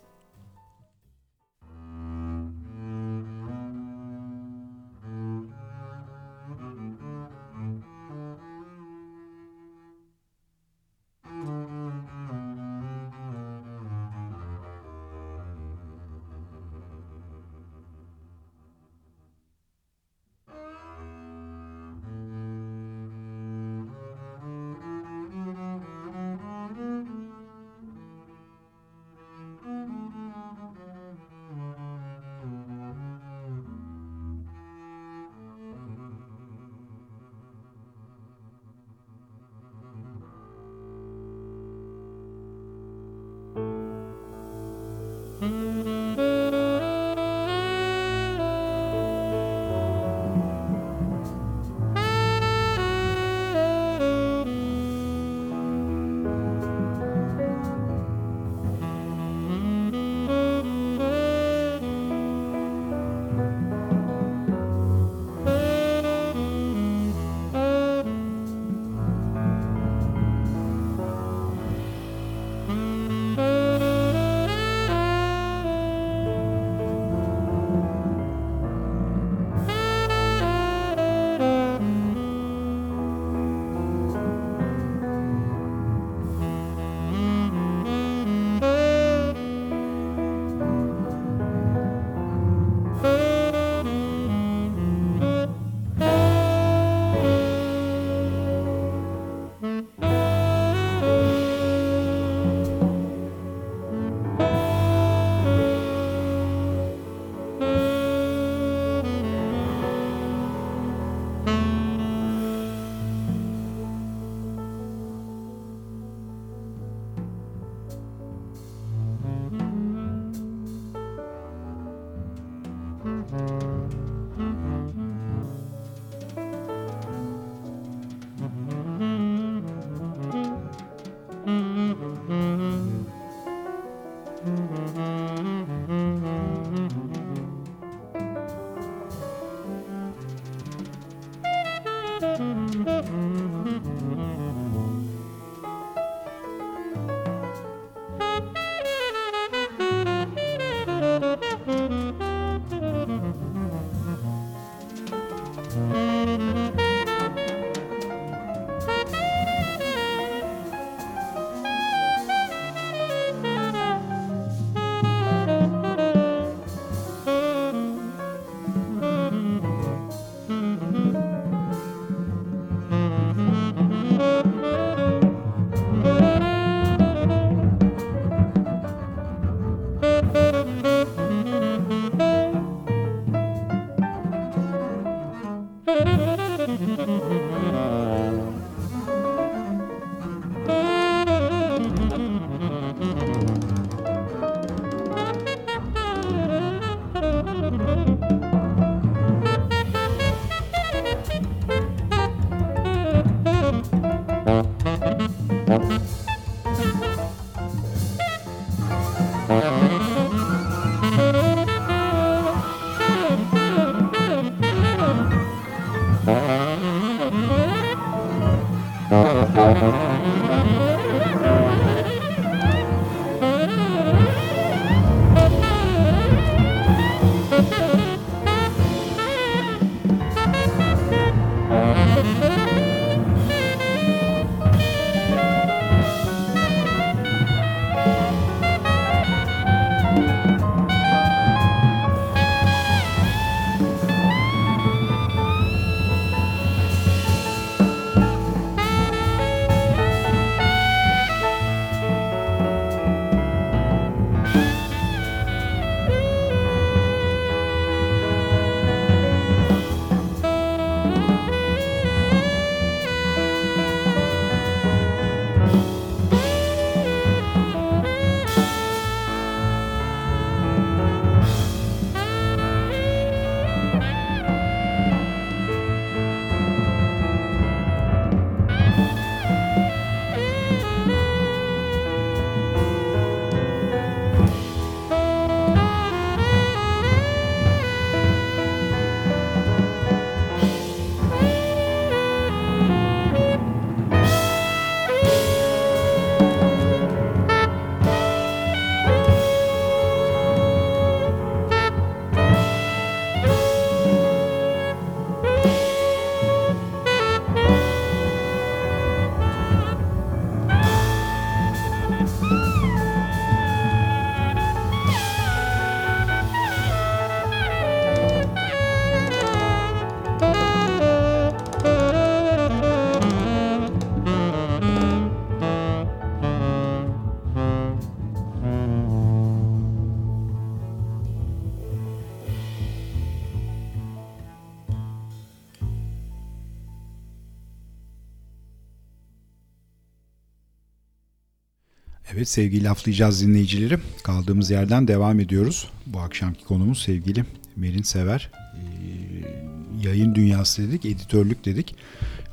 Evet sevgili laflayacağız dinleyicileri. Kaldığımız yerden devam ediyoruz. Bu akşamki konumuz sevgili Merin Sever. Ee, yayın dünyası dedik, editörlük dedik.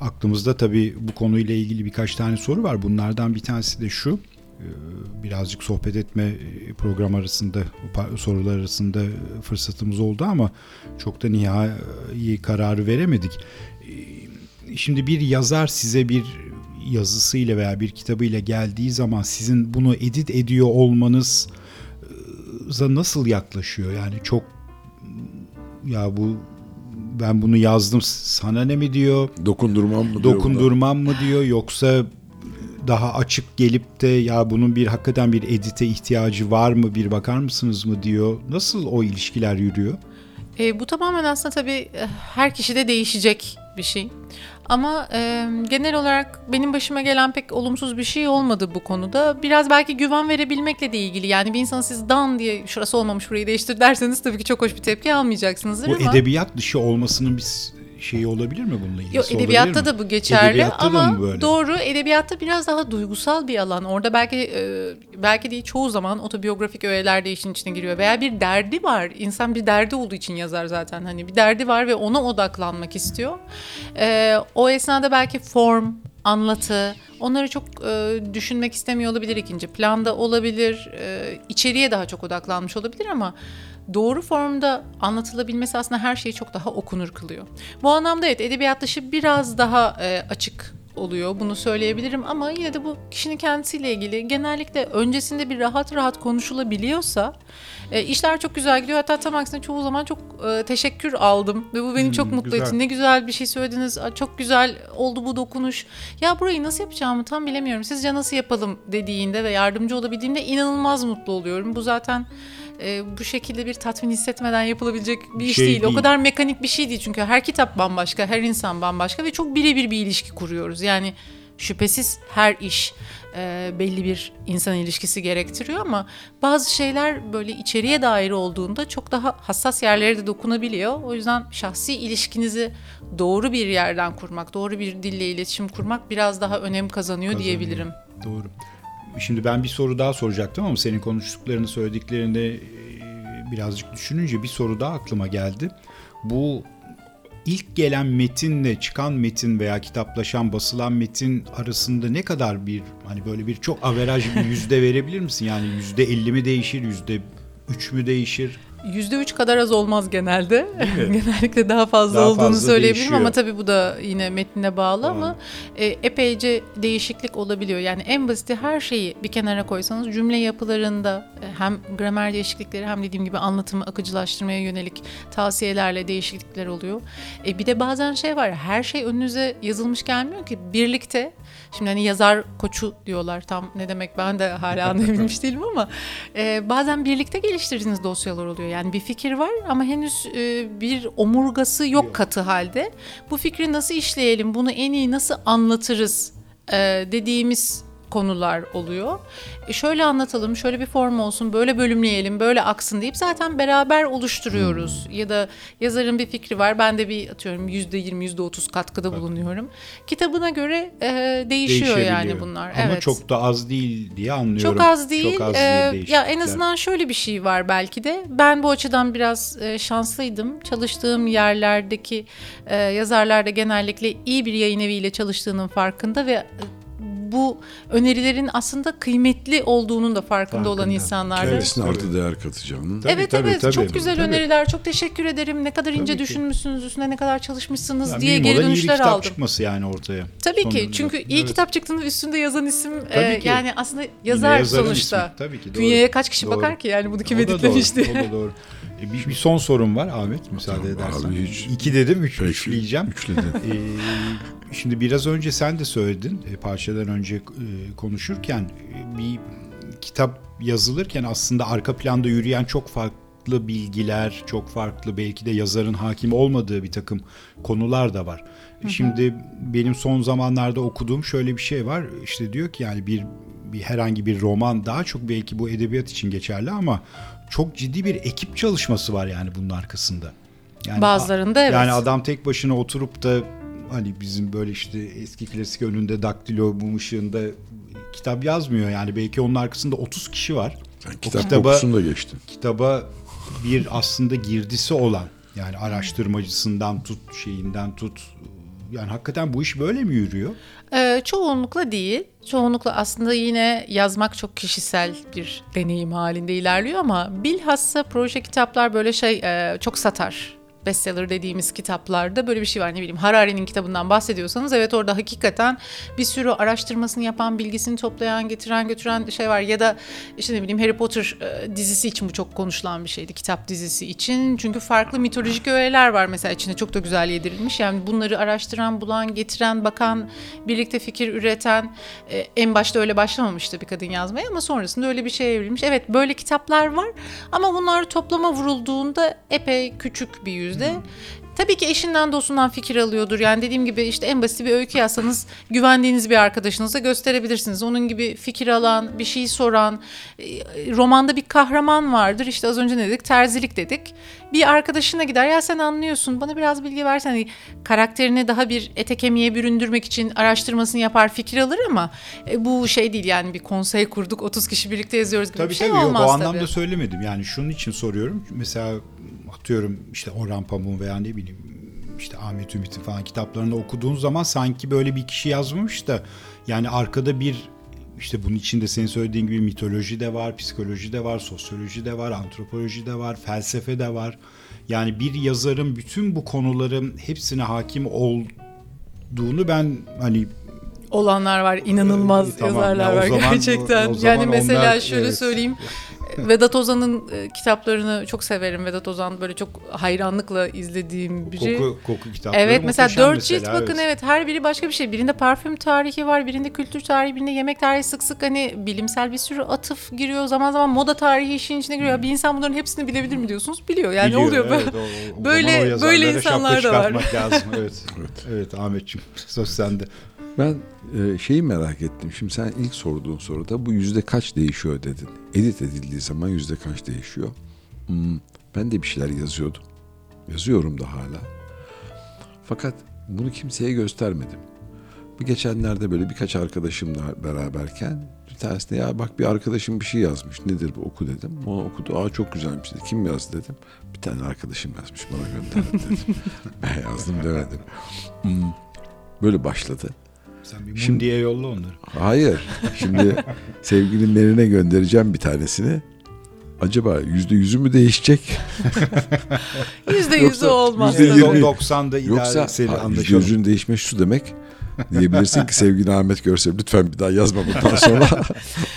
Aklımızda tabii bu konuyla ilgili birkaç tane soru var. Bunlardan bir tanesi de şu. Ee, birazcık sohbet etme e, program arasında, sorular arasında fırsatımız oldu ama çok da nihai kararı veremedik. Ee, şimdi bir yazar size bir yazısıyla veya bir kitabıyla geldiği zaman sizin bunu edit ediyor olmanız nasıl yaklaşıyor? Yani çok ya bu ben bunu yazdım sana ne mi diyor? Dokundurmam mı diyor? Dokundurmam mı diyor yoksa daha açık gelip de ya bunun bir hakikaten bir edite ihtiyacı var mı bir bakar mısınız mı diyor. Nasıl o ilişkiler yürüyor? E, bu tamamen aslında tabii her kişide değişecek bir şey. Ama e, genel olarak benim başıma gelen pek olumsuz bir şey olmadı bu konuda. Biraz belki güven verebilmekle de ilgili. Yani bir insan siz dan diye şurası olmamış burayı değiştir derseniz tabii ki çok hoş bir tepki almayacaksınızdır bu ama. edebiyat dışı olmasının bir şeyi olabilir mi bununla ilgili? Yok edebiyatta da bu geçerli edebiyatta ama doğru edebiyatta biraz daha duygusal bir alan. Orada belki e, belki değil çoğu zaman otobiyografik öğeler de işin içine giriyor veya bir derdi var. İnsan bir derdi olduğu için yazar zaten. Hani bir derdi var ve ona odaklanmak istiyor. E, o esnada belki form anlatı onları çok e, düşünmek istemiyor olabilir ikinci planda olabilir e, içeriye daha çok odaklanmış olabilir ama doğru formda anlatılabilmesi aslında her şeyi çok daha okunur kılıyor. Bu anlamda evet edebiyat dışı biraz daha e, açık oluyor bunu söyleyebilirim. Ama yine de bu kişinin kendisiyle ilgili genellikle öncesinde bir rahat rahat konuşulabiliyorsa e, işler çok güzel gidiyor. Hatta tam aksine çoğu zaman çok e, teşekkür aldım ve bu beni çok Hmm, mutlu güzel. etti ne güzel bir şey söylediniz çok güzel oldu bu dokunuş. Ya burayı nasıl yapacağımı tam bilemiyorum. Sizce nasıl yapalım dediğinde ve yardımcı olabildiğimde inanılmaz mutlu oluyorum. Bu zaten e, bu şekilde bir tatmin hissetmeden yapılabilecek bir iş Şey değil. O değil. kadar mekanik bir şey değil çünkü her kitap bambaşka, her insan bambaşka ve çok birebir bir ilişki kuruyoruz. Yani şüphesiz her iş e, belli bir insan ilişkisi gerektiriyor ama bazı şeyler böyle içeriye dair olduğunda çok daha hassas yerlere de dokunabiliyor. O yüzden şahsi ilişkinizi doğru bir yerden kurmak, doğru bir dille iletişim kurmak biraz daha önem kazanıyor, Kazanıyor. diyebilirim. Doğru. Şimdi ben bir soru daha soracaktım ama senin konuştuklarını söylediklerinde e, birazcık düşününce bir soru daha aklıma geldi. Bu ilk gelen metinle çıkan metin veya kitaplaşan basılan metin arasında ne kadar bir hani böyle bir çok averaj bir yüzde verebilir misin? Yani yüzde elli mi değişir, yüzde üç mü değişir? %3 kadar az olmaz genelde. Genellikle daha fazla Daha olduğunu fazla söyleyebilirim değişiyor. ama tabii bu da yine metnine bağlı Bağlı. ama e, epeyce değişiklik olabiliyor. Yani en basiti her şeyi bir kenara koysanız cümle yapılarında e, hem gramer değişiklikleri hem dediğim gibi anlatımı akıcılaştırmaya yönelik tavsiyelerle değişiklikler oluyor. E, bir de bazen şey var her şey önünüze yazılmış gelmiyor ki birlikte Şimdi hani yazar koçu diyorlar tam ne demek ben de hala anlayabilmiş değilim ama e, bazen birlikte geliştirdiğiniz dosyalar oluyor. Yani bir fikir var ama henüz e, bir omurgası yok katı halde. Bu fikri nasıl işleyelim, bunu en iyi nasıl anlatırız e, dediğimiz konular oluyor. E, şöyle anlatalım, şöyle bir form olsun, böyle bölümleyelim, böyle aksın deyip zaten beraber oluşturuyoruz. Ya da yazarın bir fikri var, ben de bir atıyorum %20, %30 katkıda bulunuyorum. Kitabına göre e, değişiyor yani bunlar. Ama evet. çok da az değil diye anlıyorum. Çok az değil. Çok az değil ya en azından şöyle bir şey var belki de. Ben bu açıdan biraz e, şanslıydım. Çalıştığım yerlerdeki e, yazarlar da genellikle iyi bir yayın eviyle çalıştığının farkında ve e, bu önerilerin aslında kıymetli olduğunun da farkında, olan Farkında. insanlardı. Kendisine artı değer katacağım. Tabii, evet tabii, evet tabii. çok güzel Tabii. öneriler. Çok teşekkür ederim. Ne kadar ince Tabii ki. düşünmüşsünüz, üstüne ne kadar çalışmışsınız Yani diye geri olan iyi bir dönüşler kitap aldım. çıkması yani ortaya. Tabii ki. Sonunda. Çünkü iyi Evet. kitap çıktığında üstünde yazan isim e, ki. yani aslında yazar sonuçta. ismi. Tabii ki. Doğru. Dünyaya kaç kişi Doğru. bakar ki yani bunu kim O da editlemiş doğru, diye. O da doğru. E, Bir, bir son sorum var Ahmet müsaade Tamam, edersen. abi, hiç- İki dedim, üç, Peki, üçleyeceğim. Üçledin. Ee, şimdi biraz önce sen de söyledin e, parçadan önce e, konuşurken bir kitap yazılırken aslında arka planda yürüyen çok farklı bilgiler, çok farklı belki de yazarın hakim olmadığı bir takım konular da var. Şimdi benim son zamanlarda okuduğum şöyle bir şey var. İşte diyor ki yani bir bir herhangi bir roman daha çok belki bu edebiyat için geçerli ama çok ciddi bir ekip çalışması var yani bunun arkasında. Yani Bazılarında evet. yani adam tek başına oturup da hani bizim böyle işte eski klasik önünde daktilo mum ışığında kitap yazmıyor. Yani belki onun arkasında 30 kişi var. Sen O kitap kitaba- da geçtin. Kitaba bir aslında girdisi olan yani araştırmacısından tut şeyinden tut yani hakikaten bu iş böyle mi yürüyor? Ee, çoğunlukla değil. Çoğunlukla aslında yine yazmak çok kişisel bir deneyim halinde ilerliyor ama bilhassa proje kitaplar böyle şey e, çok satar. Bestseller dediğimiz kitaplarda böyle bir şey var. Ne bileyim Harari'nin kitabından bahsediyorsanız evet orada hakikaten bir sürü araştırmasını yapan bilgisini toplayan getiren götüren şey var. Ya da işte ne bileyim Harry Potter e, dizisi için bu çok konuşulan bir şeydi kitap dizisi için. Çünkü farklı mitolojik öğeler var mesela içinde çok da güzel yedirilmiş. Yani bunları araştıran bulan getiren bakan birlikte fikir üreten e, en başta öyle başlamamıştı bir kadın yazmaya ama sonrasında öyle bir şey evrilmiş. Evet böyle kitaplar var ama bunlar toplama vurulduğunda epey küçük bir yüzde Tabii ki eşinden dostundan fikir alıyordur. Yani dediğim gibi işte en basit bir öykü yazsanız güvendiğiniz bir arkadaşınıza gösterebilirsiniz. Onun gibi fikir alan, bir şey soran, e, romanda bir kahraman vardır. İşte az önce ne dedik? Terzilik dedik. Bir arkadaşına gider ya sen anlıyorsun bana biraz bilgi versen hani karakterini daha bir ete kemiğe büründürmek için araştırmasını yapar fikir alır ama e, bu şey değil yani bir konsey kurduk 30 kişi birlikte yazıyoruz gibi Tabii bir şey tabii yok olmaz o anlamda tabii. söylemedim. Yani şunun için soruyorum. Mesela atıyorum işte Orhan Pamuk'un veya ne bileyim işte Ahmet Ümit'in falan kitaplarını okuduğun zaman sanki böyle bir kişi yazmamış da yani arkada bir işte bunun içinde senin söylediğin gibi mitoloji de var, psikoloji de var, sosyoloji de var, antropoloji de var, felsefe de var. Yani bir yazarın bütün bu konuların hepsine hakim olduğunu ben hani olanlar var. inanılmaz Ee, tamam. yazarlar Ya var zaman- gerçekten. o- o yani mesela onlar- şöyle evet. söyleyeyim. Vedat Ozan'ın e, kitaplarını çok severim. Vedat Ozan böyle çok hayranlıkla izlediğim biri. koku koku kitapları Evet mesela dört cilt bakın evet. her biri başka bir şey. Birinde parfüm tarihi var, birinde kültür tarihi, birinde yemek tarihi sık sık hani bilimsel bir sürü atıf giriyor. Zaman zaman moda tarihi işin içine giriyor. Bir insan bunların hepsini bilebilir mi diyorsunuz? Biliyor. Yani Biliyor, oluyor evet, böyle. o- o böyle- böyle insanlar da var. lazım. Evet. evet. Ahmetciğim söz sende. Ben e, şeyi merak ettim. Şimdi sen ilk sorduğun soruda bu yüzde kaç değişiyor dedin. Edit edildiği zaman yüzde kaç değişiyor. Hmm, ben de bir şeyler yazıyordum. Yazıyorum da hala. Fakat bunu kimseye göstermedim. Bir geçenlerde böyle birkaç arkadaşımla beraberken bir tanesine ya bak bir arkadaşım bir şey yazmış. Nedir bu oku dedim. O okudu. Aa çok güzelmiş dedi. Kim yazdı dedim. Bir tane arkadaşım yazmış bana gönderdi dedim. ben yazdım demedim. Hmm, böyle başladı. Sen bir Mundi'ye yolla onları. Hayır. Şimdi sevgilinlerine göndereceğim bir tanesini. Acaba yüzde yüzü mü değişecek? Yüzde yüzü Yoksa olmaz. yüzde tabii. yirmi- 90'da Yoksa idare seni ha, yüzde yüzün değişmek şu demek. Diyebilirsin ki sevgili Ahmet Görse lütfen bir daha yazma bundan sonra.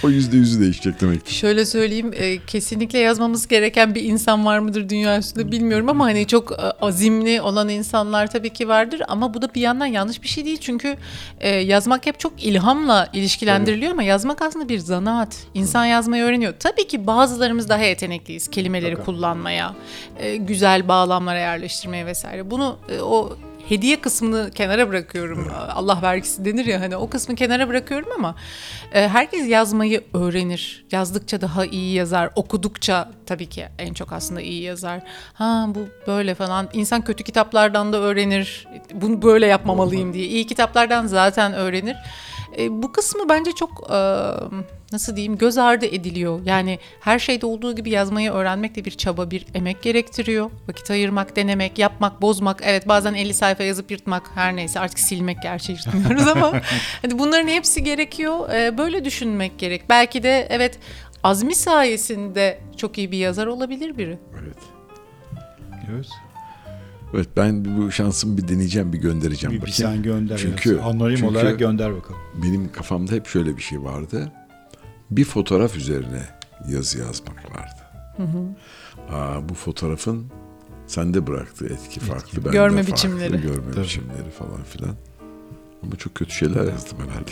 o yüzde yüzü değişecek demek. Şöyle söyleyeyim e, kesinlikle yazmamız gereken bir insan var mıdır dünya üstünde bilmiyorum ama hani çok e, azimli olan insanlar tabii ki vardır ama bu da bir yandan yanlış bir şey değil çünkü e, yazmak hep çok ilhamla ilişkilendiriliyor ama yazmak aslında bir zanaat. İnsan yazmayı öğreniyor. Tabii ki bazılarımız daha yetenekliyiz kelimeleri kullanmaya, e, güzel bağlamlara yerleştirmeye vesaire. Bunu e, o hediye kısmını kenara bırakıyorum. Allah vergisi denir ya hani o kısmı kenara bırakıyorum ama e, herkes yazmayı öğrenir. Yazdıkça daha iyi yazar. Okudukça tabii ki en çok aslında iyi yazar. Ha bu böyle falan. İnsan kötü kitaplardan da öğrenir. Bunu böyle yapmamalıyım diye. İyi kitaplardan zaten öğrenir. E, bu kısmı bence çok e, nasıl diyeyim göz ardı ediliyor. Yani her şeyde olduğu gibi yazmayı öğrenmek de bir çaba, bir emek gerektiriyor. Vakit ayırmak, denemek, yapmak, bozmak. Evet bazen 50 sayfa yazıp yırtmak her neyse artık silmek gerçi yırtmıyoruz ama hani bunların hepsi gerekiyor. E, böyle düşünmek gerek. Belki de evet azmi sayesinde çok iyi bir yazar olabilir biri. Evet. Evet. Evet ben bu şansımı bir deneyeceğim, bir göndereceğim. Bir, bir bakayım. sen gönder. Çünkü- Çünkü, Anonim çünkü- olarak gönder bakalım. Benim kafamda hep şöyle bir şey vardı. Bir fotoğraf üzerine yazı yazmak vardı. Aa, bu fotoğrafın sende bıraktığı etki farklı. bende Görme farklı, biçimleri. Görme Tabii. biçimleri falan filan. Ama çok kötü şeyler yazdım herhalde.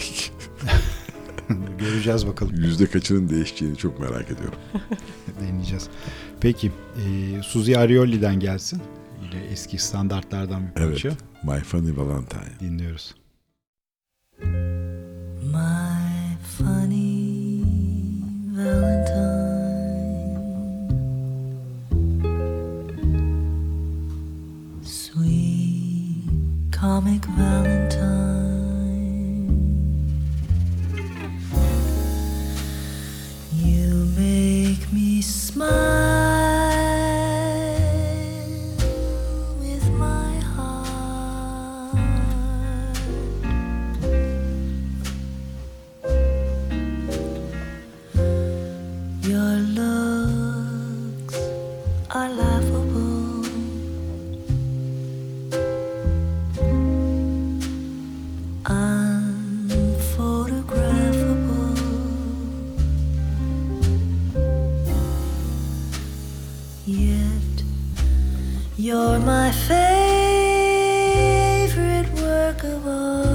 Göreceğiz bakalım. Yüzde kaçının değişeceğini çok merak ediyorum. Deneyeceğiz. Peki. E, Suzi Arioli'den gelsin. Yine eski standartlardan bir Evet. parça. My Funny Valentine. Dinliyoruz. My funny Valentine, sweet comic Valentine, you make me smile You're my favorite work of art.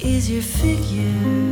Is your figure?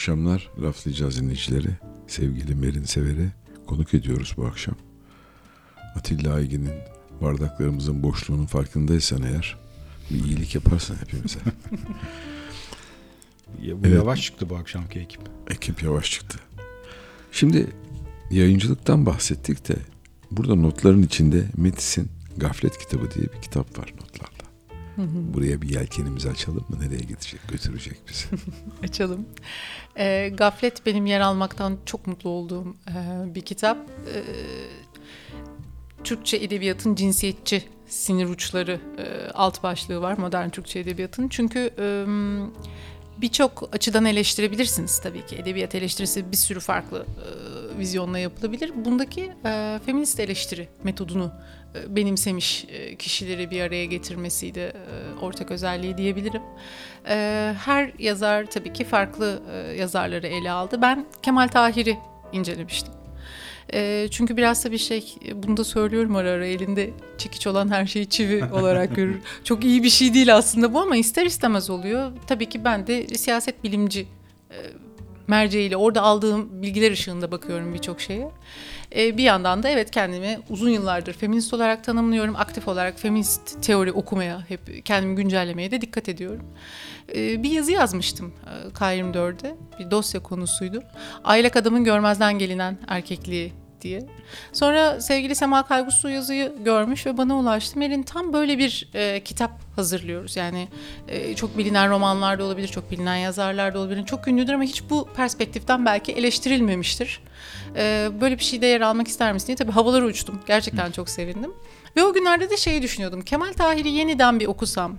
Akşamlar laflayacağız dinleyicileri. Sevgili Merin Sever'i konuk ediyoruz bu akşam. Atilla Aygin'in bardaklarımızın boşluğunun farkındaysan eğer bir iyilik yaparsan hepimize. Ya bu Evet. yavaş çıktı bu akşamki ekip. Ekip yavaş çıktı. Şimdi yayıncılıktan bahsettik de burada notların içinde Metis'in Gaflet kitabı diye bir kitap var Buraya bir yelkenimizi açalım mı? Nereye gidecek, götürecek bizi? Açalım. E, Gaflet benim yer almaktan çok mutlu olduğum e, bir kitap. E, Türkçe edebiyatın cinsiyetçi sinir uçları e, alt başlığı var modern Türkçe edebiyatın. Çünkü e, birçok açıdan eleştirebilirsiniz tabii ki. Edebiyat eleştirisi bir sürü farklı e, vizyonla yapılabilir. Bundaki e, feminist eleştiri metodunu e, benimsemiş e, kişileri bir araya getirmesiydi e, ortak özelliği diyebilirim. E, her yazar tabii ki farklı e, yazarları ele aldı. Ben Kemal Tahir'i incelemiştim. E, çünkü biraz da bir şey, e, bunu da söylüyorum ara ara elinde çekiç olan her şeyi çivi olarak görür. Çok iyi bir şey değil aslında bu ama ister istemez oluyor. Tabii ki ben de siyaset bilimci e, merceğiyle orada aldığım bilgiler ışığında bakıyorum birçok şeye. E, bir yandan da evet kendimi uzun yıllardır feminist olarak tanımlıyorum. Aktif olarak feminist teori okumaya, hep kendimi güncellemeye de dikkat ediyorum. E, bir yazı yazmıştım e, K24'de. Bir dosya konusuydu. Aylak adamın görmezden gelinen erkekliği diye. Sonra sevgili Sema Kaygusu yazıyı görmüş ve bana ulaştı. Merin tam böyle bir e, kitap hazırlıyoruz. Yani e, çok bilinen romanlar da olabilir, çok bilinen yazarlar da olabilir. Çok ünlüdür ama hiç bu perspektiften belki eleştirilmemiştir. E, böyle bir şeyde yer almak ister misin diye tabii havalara uçtum. Gerçekten çok sevindim. Ve o günlerde de şeyi düşünüyordum. Kemal Tahir'i yeniden bir okusam.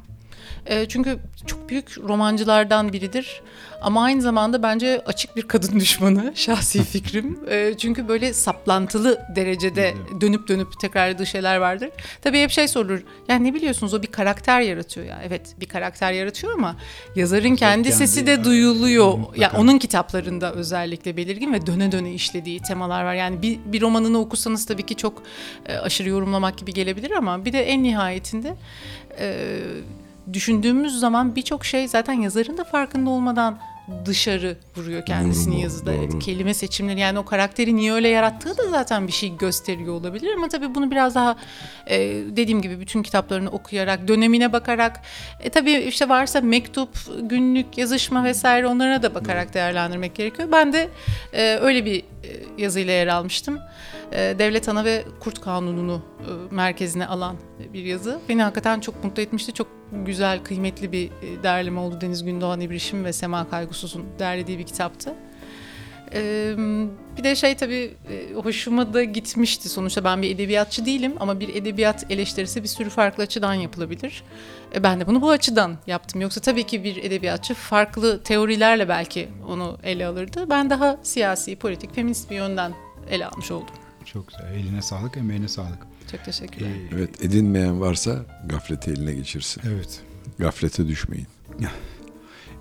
E, çünkü çok büyük romancılardan biridir. Ama aynı zamanda bence açık bir kadın düşmanı şahsi fikrim. E, çünkü böyle saplantılı derecede dönüp dönüp tekrarladığı şeyler vardır. Tabii hep şey sorulur. Yani ne biliyorsunuz o bir karakter yaratıyor ya. Evet bir karakter yaratıyor ama yazarın kendi, kendi- sesi de evet, duyuluyor. Ya onun kitaplarında özellikle belirgin ve döne döne işlediği temalar var. Yani bir, bir romanını okusanız tabii ki çok e, aşırı yorumlamak gibi gelebilir ama bir de en nihayetinde e, düşündüğümüz zaman birçok şey zaten yazarın da farkında olmadan dışarı vuruyor kendisini Doğru, yazıda. doğru. Kelime seçimleri yani o karakteri niye öyle yarattığı da zaten bir şey gösteriyor olabilir ama tabii bunu biraz daha e, dediğim gibi bütün kitaplarını okuyarak, dönemine bakarak e, tabii işte varsa mektup, günlük, yazışma vesaire onlara da bakarak değerlendirmek gerekiyor. Ben de e, öyle bir e, yazıyla yer almıştım. E, Devlet Ana ve Kurt Kanunu'nu e, merkezine alan bir yazı. Beni hakikaten çok mutlu etmişti. Çok güzel, kıymetli bir e, derleme oldu. Deniz Gündoğan İbrişim ve Sema Kaygusuz'un derlediği bir kitaptı. Bir de şey tabii hoşuma da gitmişti. Sonuçta ben bir edebiyatçı değilim ama bir edebiyat eleştirisi bir sürü farklı açıdan yapılabilir. Ben de bunu bu açıdan yaptım. Yoksa tabii ki bir edebiyatçı farklı teorilerle belki onu ele alırdı. Ben daha siyasi, politik, feminist bir yönden ele almış oldum. Çok güzel. Eline sağlık, emeğine sağlık. Çok teşekkürler. Ee, Evet edinmeyen varsa gafleti eline geçirsin. evet. Gaflete düşmeyin.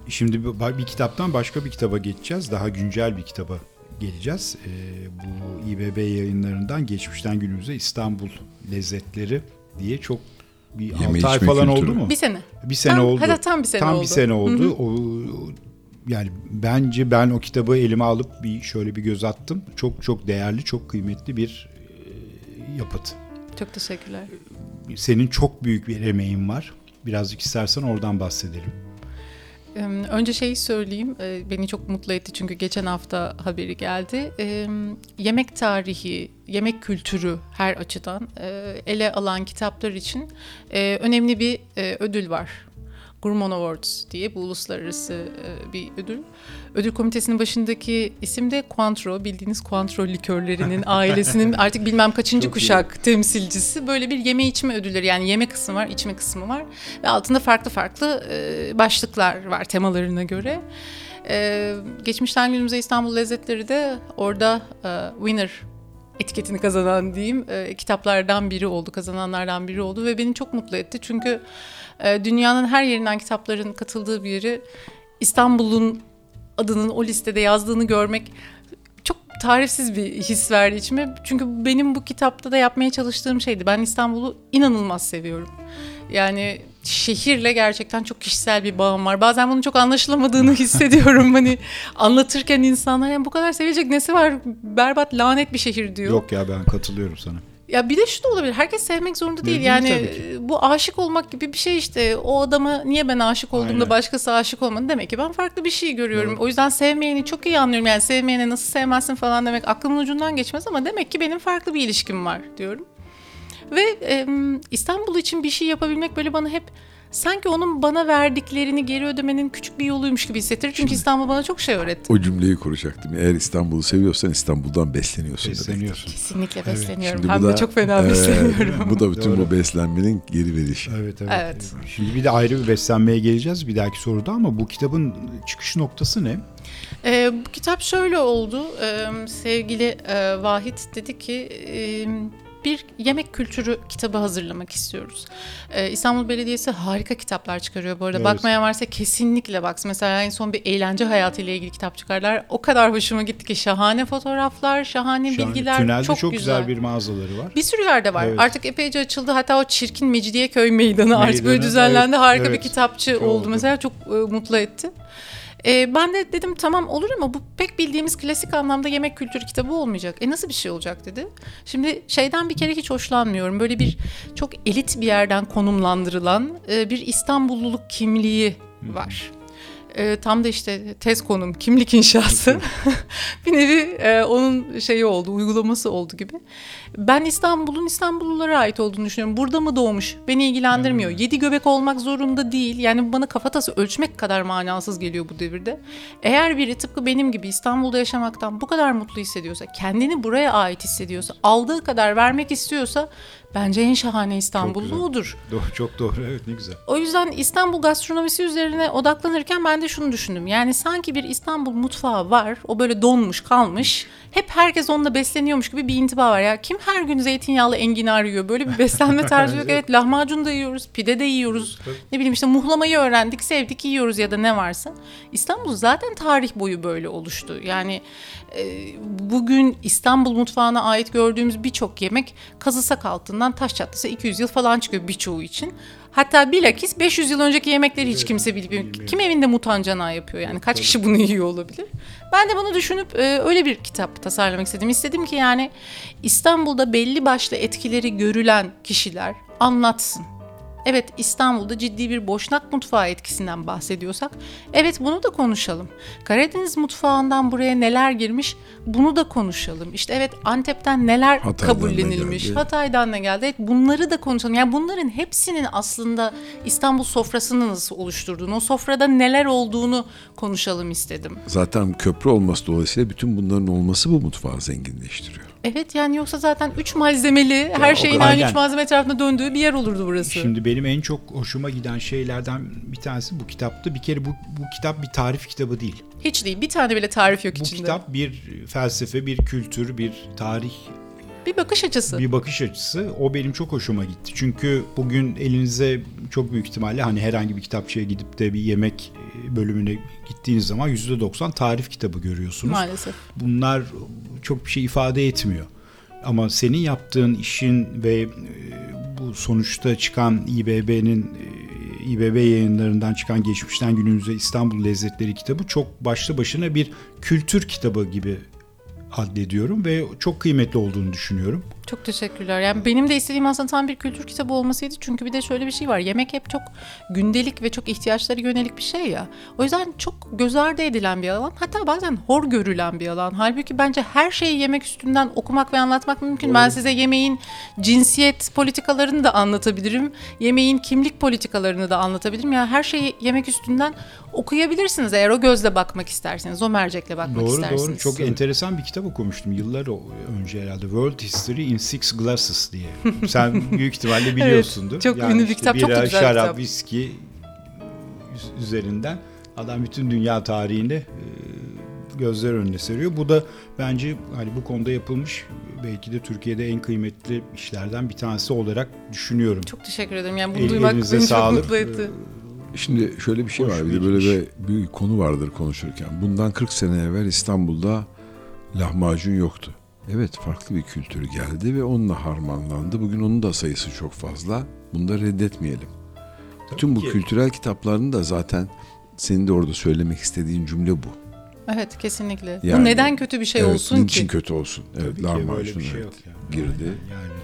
Şimdi bir, bir kitaptan başka bir kitaba geçeceğiz. Daha güncel bir kitaba geleceğiz. Ee, bu İBB yayınlarından geçmişten günümüze İstanbul lezzetleri diye çok bir Yeme 6 ay falan kültürü. oldu mu? Bir sene. Bir sene Tam- oldu. hatta tam bir sene tam oldu. bir sene oldu. Hı hı. O, yani bence ben o kitabı elime alıp bir şöyle bir göz attım. Çok çok değerli, çok kıymetli bir e, yapıt. Çok teşekkürler. Senin çok büyük bir emeğin var. Birazcık istersen oradan bahsedelim. Önce şeyi söyleyeyim, Ee, beni çok mutlu etti çünkü geçen hafta haberi geldi. Yemek tarihi, yemek kültürü her açıdan e, ele alan kitaplar için e, önemli bir e, ödül var. Gourmand Awards diye bu uluslararası e, bir ödül. Ödül komitesinin başındaki isim de Cointreau. Bildiğiniz Cointreau likörlerinin ailesinin artık bilmem kaçıncı Çok iyi. kuşak temsilcisi. Böyle bir yeme içme ödülleri yani yeme kısmı var, içme kısmı var. Ve altında farklı farklı e, başlıklar var temalarına göre. E, geçmişten günümüze İstanbul lezzetleri de orada e, winner etiketini kazanan diyeyim e, kitaplardan biri oldu, kazananlardan biri oldu ve beni çok mutlu etti. Çünkü e, dünyanın her yerinden kitapların katıldığı bir yeri İstanbul'un adının o listede yazdığını görmek çok tarifsiz bir his verdi içime. Çünkü benim bu kitapta da yapmaya çalıştığım şeydi. Ben İstanbul'u inanılmaz seviyorum. Yani şehirle gerçekten çok kişisel bir bağım var. Bazen bunun çok anlaşılamadığını hissediyorum. Hani anlatırken insanlar yani bu kadar sevecek nesi var? Berbat lanet bir şehir diyor. Yok ya ben katılıyorum sana. Ya bir de şu da olabilir. Herkes sevmek zorunda değil. Değil yani e, bu aşık olmak gibi bir şey işte. O adama niye ben aşık olduğumda Aynen. başkası aşık olmadı demek ki ben farklı bir şey görüyorum. O yüzden sevmeyeni çok iyi anlıyorum. Yani sevmeyene nasıl sevmezsin falan demek aklımın ucundan geçmez ama demek ki benim farklı bir ilişkim var diyorum. Ve e, İstanbul için bir şey yapabilmek böyle bana hep sanki onun bana verdiklerini geri ödemenin küçük bir yoluymuş gibi hissettirir. Çünkü İstanbul bana çok şey öğretti. O cümleyi kuracaktım. Eğer İstanbul'u seviyorsan İstanbul'dan besleniyorsun. demek. Besleniyorsun. Kesinlikle Evet, besleniyorum. Şimdi Hem bu de da, çok fena e, besleniyorum. bu da bütün Doğru. bu beslenmenin geri verişi. Evet, evet Evet. Şimdi bir de ayrı bir beslenmeye geleceğiz bir dahaki soruda ama bu kitabın çıkış noktası ne? Ee, bu kitap şöyle oldu. Ee, sevgili e, Vahit dedi ki e, bir yemek kültürü kitabı hazırlamak istiyoruz. Ee, İstanbul Belediyesi harika kitaplar çıkarıyor bu arada. Evet. Bakmayan varsa kesinlikle baksın. Mesela en son bir eğlence hayatıyla ilgili kitap çıkardılar. O kadar hoşuma gitti ki şahane fotoğraflar, şahane, Şahane. bilgiler. Tünelde çok, çok, güzel. güzel bir mağazaları var. Bir sürü yerde var. Evet. Artık epeyce açıldı. Hatta o çirkin Mecidiyeköy meydanı artık böyle Meydanı, düzenlendi. evet, Harika bir evet. kitapçı Çok oldu. oldu. Mesela çok e, mutlu etti. E, ben de dedim tamam olur ama bu pek bildiğimiz klasik anlamda yemek kültürü kitabı olmayacak. E nasıl bir şey olacak dedi. Şimdi şeyden bir kere hiç hoşlanmıyorum. Böyle bir çok elit bir yerden konumlandırılan e, bir İstanbulluluk kimliği var. E, tam da işte tez konum kimlik inşası bir nevi e, onun şeyi oldu uygulaması oldu gibi. Ben İstanbul'un İstanbullulara ait olduğunu düşünüyorum. Burada mı doğmuş? Beni ilgilendirmiyor. Yedi göbek olmak zorunda değil. Yani bana kafatası ölçmek kadar manasız geliyor bu devirde. Eğer biri tıpkı benim gibi İstanbul'da yaşamaktan bu kadar mutlu hissediyorsa, kendini buraya ait hissediyorsa, aldığı kadar vermek istiyorsa bence en şahane İstanbullu güzel. odur. Doğru, çok doğru evet ne güzel. O yüzden İstanbul gastronomisi üzerine odaklanırken ben de şunu düşündüm. Yani sanki bir İstanbul mutfağı var. O böyle donmuş kalmış. Hep herkes onunla besleniyormuş gibi bir intiba var. Ya kim her gün zeytinyağlı enginar yiyor? Böyle bir beslenme tarzı yok. Evet lahmacun da yiyoruz, pide de yiyoruz. Ne bileyim işte muhlamayı öğrendik, sevdik, yiyoruz ya da ne varsa. İstanbul zaten tarih boyu böyle oluştu. Yani bugün İstanbul mutfağına ait gördüğümüz birçok yemek kazısak altından taş çatlasa 200 yıl falan çıkıyor birçoğu için. Hatta bilakis 500 yıl önceki yemekleri hiç kimse bilmiyor. Kim evinde mutancana yapıyor yani? Kaç kişi bunu yiyor olabilir? Ben de bunu düşünüp e, öyle bir kitap tasarlamak istedim. İstedim ki yani İstanbul'da belli başlı etkileri görülen kişiler anlatsın. Evet İstanbul'da ciddi bir boşnak mutfağı etkisinden bahsediyorsak evet bunu da konuşalım. Karadeniz mutfağından buraya neler girmiş bunu da konuşalım. İşte evet Antep'ten neler Hatay'dan ne kabullenilmiş, geldi? Hatay'dan ne geldi evet bunları da konuşalım. Yani bunların hepsinin aslında İstanbul sofrasını nasıl oluşturduğunu, o sofrada neler olduğunu konuşalım istedim. Zaten köprü olması dolayısıyla bütün bunların olması bu mutfağı zenginleştiriyor. Evet yani yoksa zaten üç malzemeli, her o şeyin aynı Aynen. üç malzeme etrafında döndüğü bir yer olurdu burası. Şimdi benim en çok hoşuma giden şeylerden bir tanesi bu kitaptı. Bir kere bu, bu kitap bir tarif kitabı değil. Hiç değil. Bir tane bile tarif yok Bu içinde. kitap bir felsefe, bir kültür, bir tarih, bir bakış açısı. bir bakış açısı. O benim çok hoşuma gitti. Çünkü bugün elinize çok büyük ihtimalle hani herhangi bir kitapçıya gidip de bir yemek e, bölümüne gittiğiniz zaman %90 tarif kitabı görüyorsunuz. Maalesef. bunlar çok bir şey ifade etmiyor. Ama senin yaptığın işin ve e, bu sonuçta çıkan İBB'nin e, İBB yayınlarından çıkan Geçmişten Günümüze İstanbul Lezzetleri kitabı çok başlı başına bir kültür kitabı gibi addediyorum ve çok kıymetli olduğunu düşünüyorum. Çok teşekkürler. Yani benim de istediğim aslında tam bir kültür kitabı olmasıydı. Çünkü bir de şöyle bir şey var. Yemek hep çok gündelik ve çok ihtiyaçlara yönelik bir şey ya. O yüzden çok göz ardı edilen bir alan. Hatta bazen hor görülen bir alan. Halbuki bence her şeyi yemek üstünden okumak ve anlatmak mümkün. Ben size yemeğin cinsiyet politikalarını da anlatabilirim. Yemeğin kimlik politikalarını da anlatabilirim. Yani her şeyi yemek üstünden okuyabilirsiniz eğer o gözle bakmak isterseniz. O mercekle bakmak Doğru isterseniz. doğru çok enteresan bir kitap okumuştum yıllar önce herhalde World History in Six Glasses diye. Sen büyük ihtimalle biliyorsundur. çok ünlü bir kitap, çok bira, güzel şarap, kitap. viski üz- üzerinden adam bütün dünya tarihini e, gözler önüne seriyor. Bu da bence hani bu konuda yapılmış belki de Türkiye'de en kıymetli işlerden bir tanesi olarak düşünüyorum. Çok teşekkür ederim. Yani bunu El- duymak beni sağlık. çok mutlu etti. Şimdi şöyle bir şey Hoş var. bir de böyle bir, bir konu vardır konuşurken. Bundan 40 sene evvel İstanbul'da lahmacun yoktu. Evet farklı bir kültür geldi ve onunla harmanlandı. Bugün onun da sayısı çok fazla. Bunu da reddetmeyelim. Bütün bu ki. kültürel kitapların da zaten senin de orada söylemek istediğin cümle bu. Evet kesinlikle. Yani- Bu neden kötü bir şey evet, olsun niçin ki? kötü olsun? Evet, Tabii ki lahmacun bir şey evet, yok yani. girdi. Yani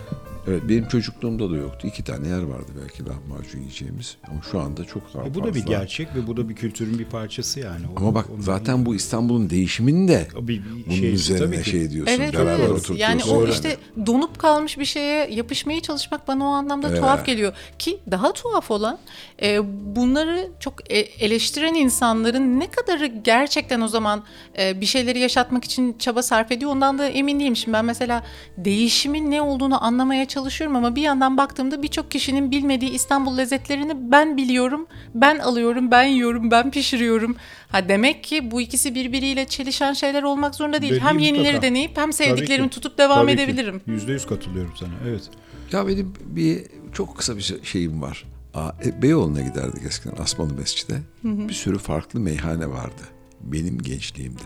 Evet benim çocukluğumda da yoktu. İki tane yer vardı belki lahmacun yiyeceğimiz. Ama şu anda çok daha E bu fazla. da bir gerçek ve bu da bir kültürün bir parçası yani. O- Ama bak zaten bu İstanbul'un değişimini de bir, bir bunun şey, üzerine tabii ki. şey diyorsun. Evet beraber evet. oturtuyorsun. Yani o işte donup kalmış bir şeye yapışmaya çalışmak bana o anlamda Evet. tuhaf geliyor. Ki daha tuhaf olan e, bunları çok e- eleştiren insanların ne kadarı gerçekten o zaman e, bir şeyleri yaşatmak için çaba sarf ediyor ondan da emin değilim. Şimdi ben mesela değişimin ne olduğunu anlamaya çalışıyorum ama bir yandan baktığımda birçok kişinin bilmediği İstanbul lezzetlerini ben biliyorum, ben alıyorum, ben yiyorum, ben pişiriyorum. Ha demek ki bu ikisi birbiriyle çelişen şeyler olmak zorunda değil. Değil, hem yenileri mutlaka. deneyip hem sevdiklerimi tutup devam Tabii edebilirim. Yüzde yüz katılıyorum sana. Evet. Ya benim bir çok kısa bir şey- şeyim var. Aa, e, Beyoğlu'na giderdik eskiden Asmalı Mescid'e. Bir sürü farklı meyhane vardı benim gençliğimde.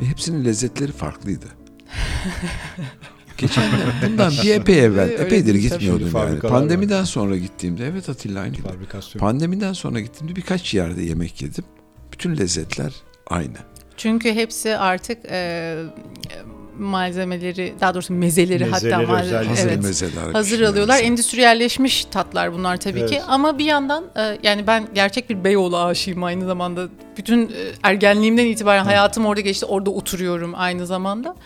Ve hepsinin lezzetleri farklıydı. Geçen bundan bir epey evvel, Öyle epeydir değil gitmiyordum yani. Pandemiden sonra gittiğimde, evet Atilla aynı. Pandemiden sonra gittiğimde birkaç yerde yemek yedim. Bütün lezzetler aynı. Çünkü hepsi artık e, malzemeleri, daha doğrusu mezeleri, Mezeleri hatta. Hazır evet. mezeler. Hazır pişirmesi. alıyorlar. Endüstriyelleşmiş tatlar bunlar tabii ki. Evet. Ama bir yandan e, yani ben gerçek bir Beyoğlu aşığıyım aynı zamanda. Bütün e, ergenliğimden itibaren hayatım orada geçti. Orada oturuyorum aynı zamanda.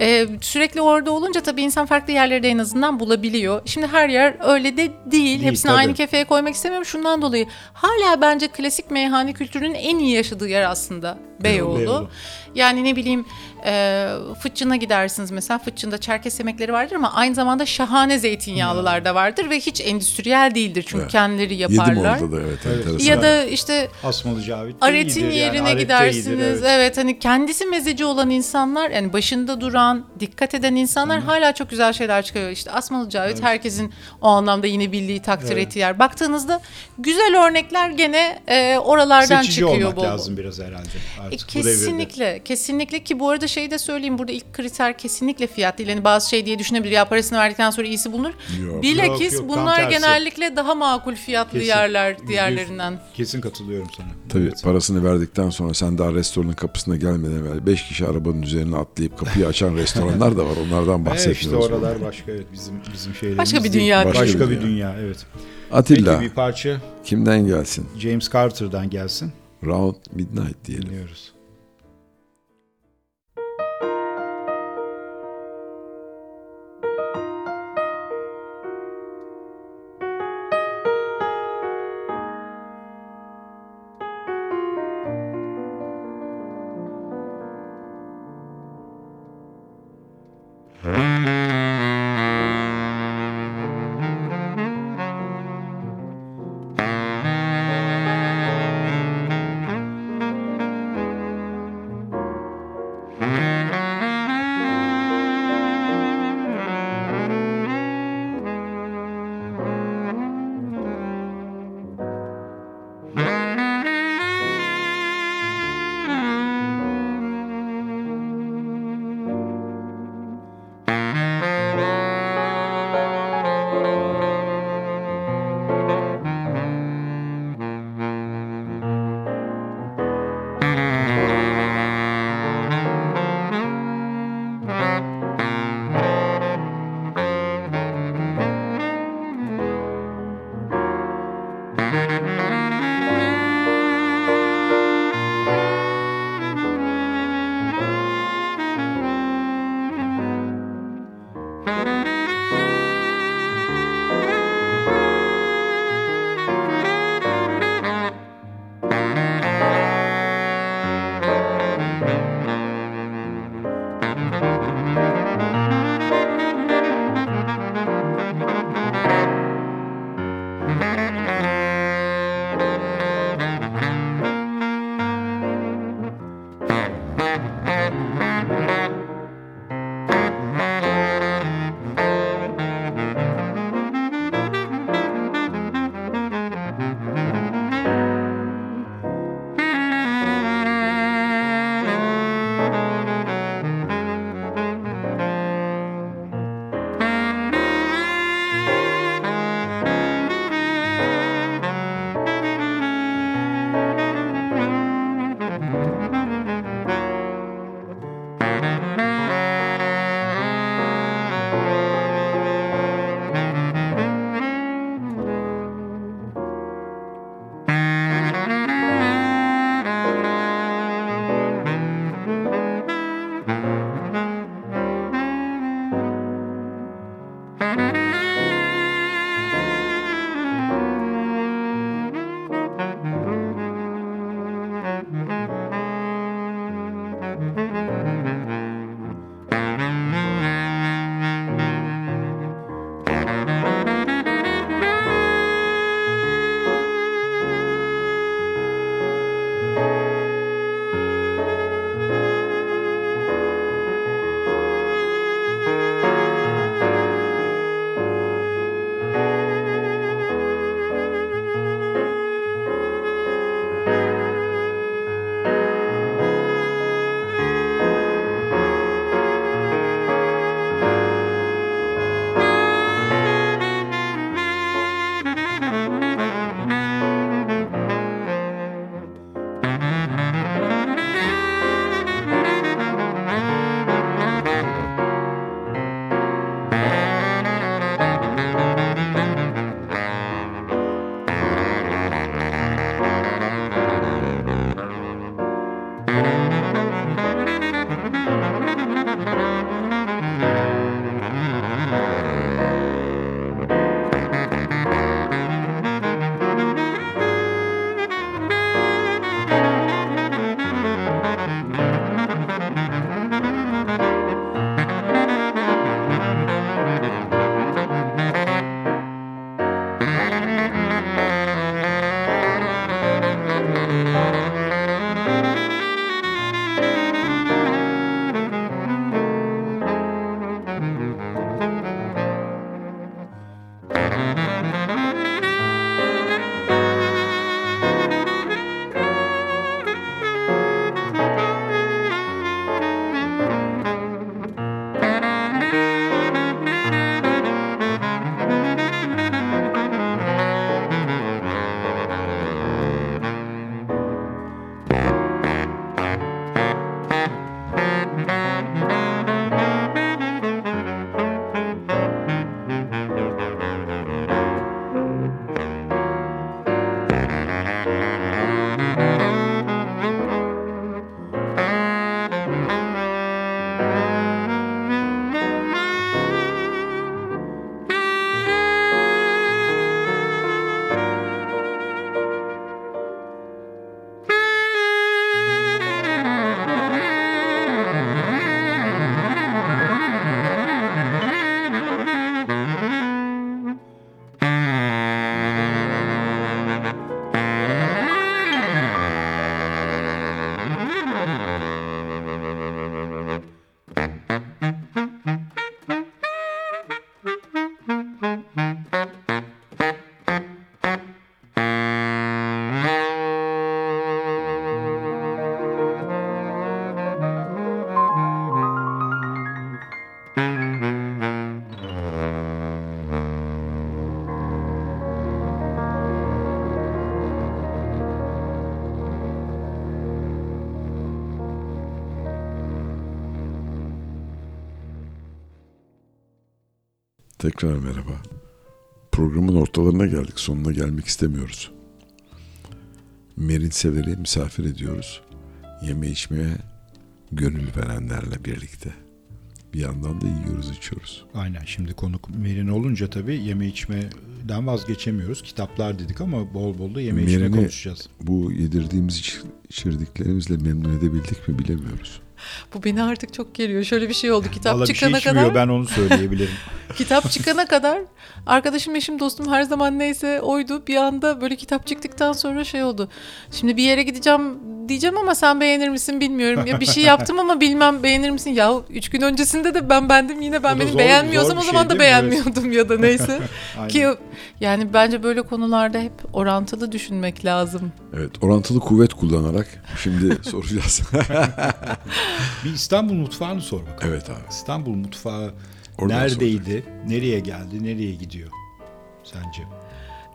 E, sürekli orada olunca tabii insan farklı yerleri de en azından bulabiliyor. Şimdi her yer öyle de değil. Değil, Hepsini tabii. aynı kefeye koymak istemiyorum. Şundan dolayı hala bence klasik meyhane kültürünün en iyi yaşadığı yer aslında Beyoğlu. Beyoğlu. Yani ne bileyim e, Fıçın'a gidersiniz mesela. Fıçın'da Çerkes yemekleri vardır ama aynı zamanda şahane zeytinyağlılar da vardır ve hiç endüstriyel değildir çünkü Evet. kendileri Yedim yaparlar. orada da evet. Evet. enteresan. Ya da işte Asmalı Cavit de Aret'in yani. yerine de gidersiniz. iyidir, evet. evet. hani kendisi mezeci olan insanlar yani başında duran, dikkat eden insanlar hala çok güzel şeyler çıkarıyor. İşte Asmalı Cavit herkesin o anlamda yine bildiği, takdir Evet. ettiği yer. Baktığınızda güzel örnekler gene e, oralardan Seçici çıkıyor olmak bol bol. lazım biraz herhalde. E, Artık bu devirde. kesinlikle, kesinlikle ki bu arada şeyi de söyleyeyim burada ilk kriter kesinlikle fiyat değil. Yani bazı şey diye düşünebilir ya parasını verdikten sonra iyisi bulunur. Yok. Bilakis Yok, yok, bunlar genellikle daha makul fiyatlı Kesin. yerler diğerlerinden. Kesin katılıyorum sana. Tabii Evet. parasını verdikten sonra sen daha restoranın kapısına gelmeden evvel 5 kişi arabanın üzerine atlayıp kapıyı restoranlar da var. Onlardan Evet, işte bahsetmiyoruz. oralar başka evet bizim bizim şeylerimiz Başka bir değil. dünya Başka, değil. bir dünya evet. Atilla Peki bir parça kimden gelsin? James Carter'dan gelsin. Round Midnight diyelim. Dinliyoruz. Tekrar merhaba. Programın ortalarına geldik. Sonuna gelmek istemiyoruz. Merin Sever'i misafir ediyoruz. Yeme içmeye gönül verenlerle birlikte. Bir yandan da yiyoruz içiyoruz. Aynen şimdi konuk Merin olunca tabii yeme içmeden vazgeçemiyoruz. Kitaplar dedik ama bol bol da yeme içme konuşacağız. bu yedirdiğimiz iç- içirdiklerimizle memnun edebildik mi bilemiyoruz. Bu beni artık çok geriyor. Şöyle bir şey oldu. Kitap Valla bir şey çıkana içmiyor kadar ben onu söyleyebilirim. kitap çıkana kadar arkadaşım eşim dostum her zaman neyse oydu. Bir anda böyle kitap çıktıktan sonra şey oldu. Şimdi bir yere gideceğim diyeceğim ama sen beğenir misin bilmiyorum. Ya bir şey yaptım ama bilmem beğenir misin? Ya üç gün öncesinde de ben bendim yine ben benim zor- beğenmiyorsam zor o zaman şey da mi? Evet. beğenmiyordum ya da neyse. Ki yani bence böyle konularda hep orantılı düşünmek lazım. Evet orantılı kuvvet kullanarak şimdi soracağız. Bir İstanbul mutfağını sor bakalım. evet abi. İstanbul mutfağı Oradan neredeydi? Nereye geldi? Nereye gidiyor? Sence?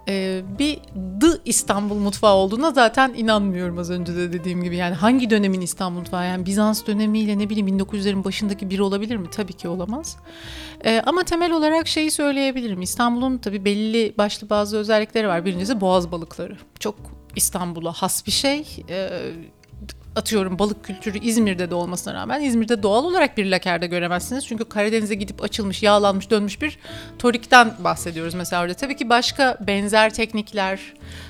Ee, bir The İstanbul mutfağı olduğuna zaten inanmıyorum az önce de dediğim gibi. Yani hangi dönemin İstanbul mutfağı? Yani Bizans dönemiyle ne bileyim 1900'lerin başındaki biri olabilir mi? Tabii ki olamaz. Ee, ama temel olarak şeyi söyleyebilirim. İstanbul'un tabii belli başlı bazı özellikleri var. Birincisi boğaz balıkları. Çok İstanbul'a has bir şey. Ee, atıyorum balık kültürü İzmir'de de olmasına rağmen İzmir'de doğal olarak bir lakerde göremezsiniz. Çünkü Karadeniz'e gidip açılmış, yağlanmış, dönmüş bir torikten bahsediyoruz mesela orada. Tabii ki başka benzer teknikler,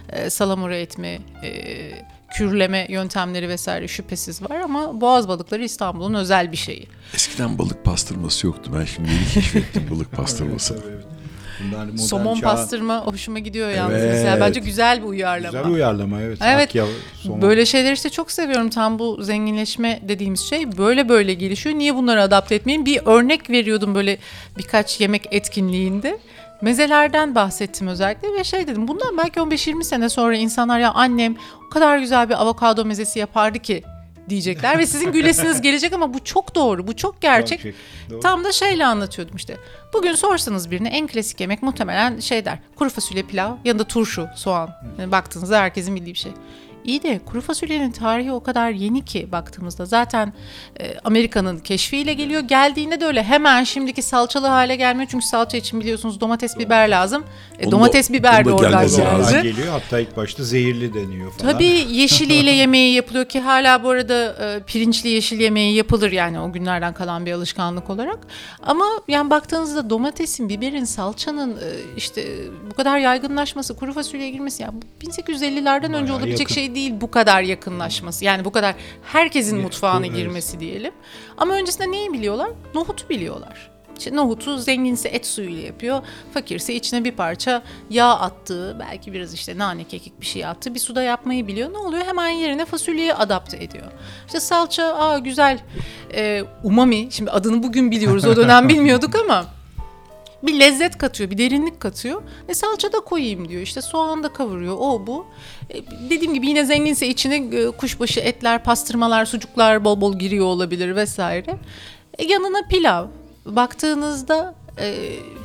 e, salamura etme, e, kürleme yöntemleri vesaire şüphesiz var ama boğaz balıkları İstanbul'un özel bir şeyi. Eskiden balık pastırması yoktu. Ben şimdi yeni keşfettim balık pastırması. Evet, evet. Bunlar modern Somon çağ- pastırma hoşuma gidiyor yalnız. Evet. Mesela bence güzel bir uyarlama. Güzel uyarlama evet. Evet. Akya, somon. Böyle şeyleri işte çok seviyorum. Tam bu zenginleşme dediğimiz şey böyle böyle gelişiyor. Niye bunları adapte etmeyeyim? Bir örnek veriyordum böyle birkaç yemek etkinliğinde. Mezelerden bahsettim özellikle ve şey dedim bundan belki 15-20 sene sonra insanlar ya annem o kadar güzel bir avokado mezesi yapardı ki diyecekler ve sizin gülesiniz gelecek ama bu çok doğru, bu çok gerçek. Gerçek, doğru. Tam da şeyle anlatıyordum işte. Bugün sorsanız birine en klasik yemek muhtemelen şey der. Kuru fasulye pilav yanında turşu, soğan. Yani baktığınızda herkesin bildiği bir şey. İyi de kuru fasulyenin tarihi o kadar yeni ki baktığımızda zaten e, Amerika'nın keşfiyle geliyor. Geldiğinde de öyle hemen şimdiki salçalı hale gelmiyor. Çünkü salça için biliyorsunuz domates biber lazım. E, Onu da- domates biber de oradan geldi. geliyor. Hatta ilk başta zehirli deniyor falan. Tabii yeşiliyle yemeği yapılıyor ki hala bu arada e, pirinçli yeşil yemeği yapılır yani o günlerden kalan bir alışkanlık olarak. Ama yani baktığınızda domatesin, biberin, salçanın e, işte bu kadar yaygınlaşması, kuru fasulyeye girmesi yani bu 1850'lerden önce olabilecek yakın. şey değil bu kadar yakınlaşması. Yani bu kadar herkesin Evet, mutfağına evet. girmesi diyelim. Ama öncesinde neyi biliyorlar? Nohutu biliyorlar. İşte nohutu zenginse et suyuyla yapıyor. Fakirse içine bir parça yağ attığı, belki biraz işte nane kekik bir şey attığı bir suda yapmayı biliyor. Ne oluyor? Hemen yerine fasulyeyi adapte ediyor. İşte salça, aa güzel e, umami. Şimdi adını bugün biliyoruz. O dönem bilmiyorduk ama bir lezzet katıyor, bir derinlik katıyor. E salça da koyayım diyor. İşte soğan da kavuruyor. O bu. E, dediğim gibi yine zenginse içine e, kuşbaşı etler, pastırmalar, sucuklar bol bol giriyor olabilir vesaire. E, yanına pilav. Baktığınızda e,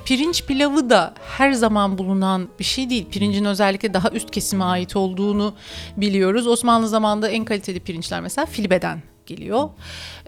pirinç pilavı da her zaman bulunan bir şey değil. Pirincin özellikle daha üst kesime ait olduğunu biliyoruz. Osmanlı zamanında en kaliteli pirinçler mesela filbeden geliyor.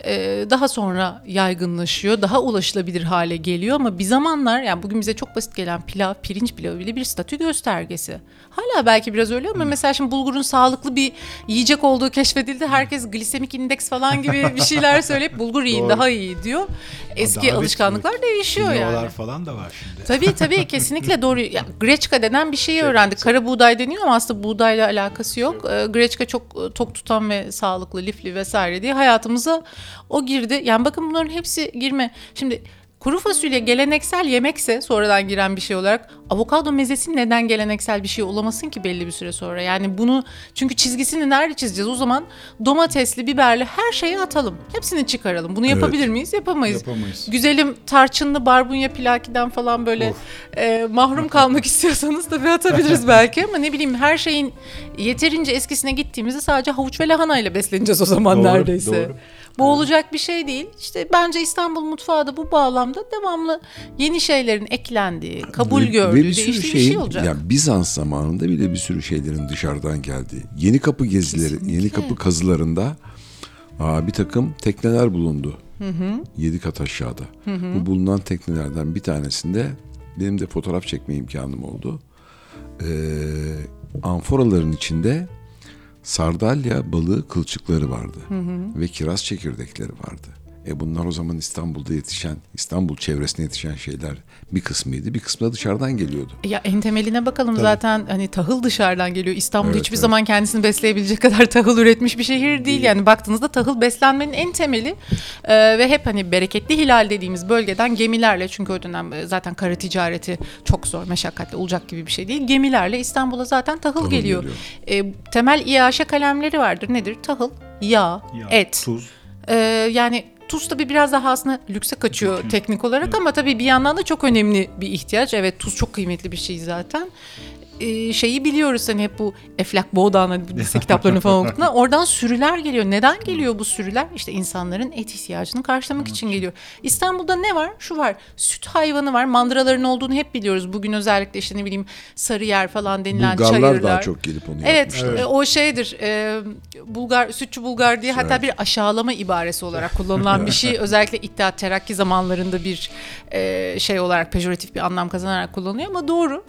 Ee, daha sonra yaygınlaşıyor, daha ulaşılabilir hale geliyor ama bir zamanlar yani bugün bize çok basit gelen pilav, pirinç pilavı bile bir statü göstergesi. Hala belki biraz öyle ama mesela şimdi bulgurun sağlıklı bir yiyecek olduğu keşfedildi. Herkes glisemik indeks falan gibi bir şeyler söyleyip bulgur yiyin daha iyi diyor. Eski Davet alışkanlıklar değişiyor Kimyalar yani. falan da var şimdi. Tabii tabii kesinlikle doğru. Ya, greçka denen bir şeyi öğrendik. Kara buğday deniyor ama aslında buğdayla alakası yok. Ee, greçka çok e, tok tutan ve sağlıklı, lifli vesaire diye hayatımıza o girdi. Yani bakın bunların hepsi girme. Şimdi kuru fasulye geleneksel yemekse sonradan giren bir şey olarak avokado mezesi neden geleneksel bir şey olamasın ki belli bir süre sonra? Yani bunu çünkü çizgisini nerede çizeceğiz? O zaman domatesli, biberli her şeyi atalım. Hepsini çıkaralım. Bunu yapabilir miyiz? Yapamayız. Yapamayız. Güzelim tarçınlı barbunya pilakiden falan böyle e, mahrum kalmak istiyorsanız tabii atabiliriz belki ama ne bileyim her şeyin yeterince eskisine gittiğimizde sadece havuç ve lahana ile besleneceğiz o zaman Doğru, neredeyse. doğru. Bu olacak bir şey değil. İşte bence İstanbul mutfağı da bu bağlamda devamlı yeni şeylerin eklendiği, kabul Ve- gördüğü, ve bir sürü değiştiği bir şey olacak. Yani Bizans zamanında bile bir sürü şeylerin dışarıdan geldiği. Yeni kapı gezileri, Kesinlikle. yeni kapı kazılarında aa, bir takım tekneler bulundu. Yedi kat aşağıda. Bu bulunan teknelerden bir tanesinde benim de fotoğraf çekme imkanım oldu. Ee, amforaların içinde sardalya balığı kılçıkları vardı. Ve kiraz çekirdekleri vardı. E bunlar o zaman İstanbul'da yetişen, İstanbul çevresine yetişen şeyler bir kısmıydı. Bir kısmı da dışarıdan geliyordu. Ya en temeline bakalım zaten hani tahıl dışarıdan geliyor. İstanbul Evet, hiçbir evet. zaman kendisini besleyebilecek kadar tahıl üretmiş bir şehir değil. Yani baktığınızda tahıl beslenmenin en temeli Ee, ve hep hani bereketli hilal dediğimiz bölgeden gemilerle çünkü o dönem e, zaten kara ticareti çok zor, meşakkatli olacak gibi bir şey değil. Gemilerle İstanbul'a zaten tahıl, Tahıl geliyor. geliyor. Ee, temel İAŞ kalemleri vardır. Nedir? Tahıl, yağ, Ya, et. Tuz. Ee, yani tuz tabii biraz daha aslında lükse kaçıyor teknik olarak ama tabii bir yandan da çok önemli bir ihtiyaç. Evet tuz çok kıymetli bir şey zaten. Ee, şeyi biliyoruz hani hep bu Eflak Boğdağ'ın hani lise kitaplarını falan okuduğunda oradan sürüler geliyor. Neden geliyor bu sürüler? İşte insanların et ihtiyacını karşılamak için geliyor. İstanbul'da ne var? Şu var. Süt hayvanı var. Mandıraların olduğunu hep biliyoruz. Bugün özellikle işte ne bileyim Sarıyer falan denilen Bulgarlar çayırlar. daha çok gelip onu Evet, yapmışlar. e, o şeydir. e, Bulgar sütçü Bulgar diye hatta bir aşağılama ibaresi olarak kullanılan bir şey. Özellikle İttihat Terakki zamanlarında bir e, şey olarak pejoratif bir anlam kazanarak kullanıyor ama doğru.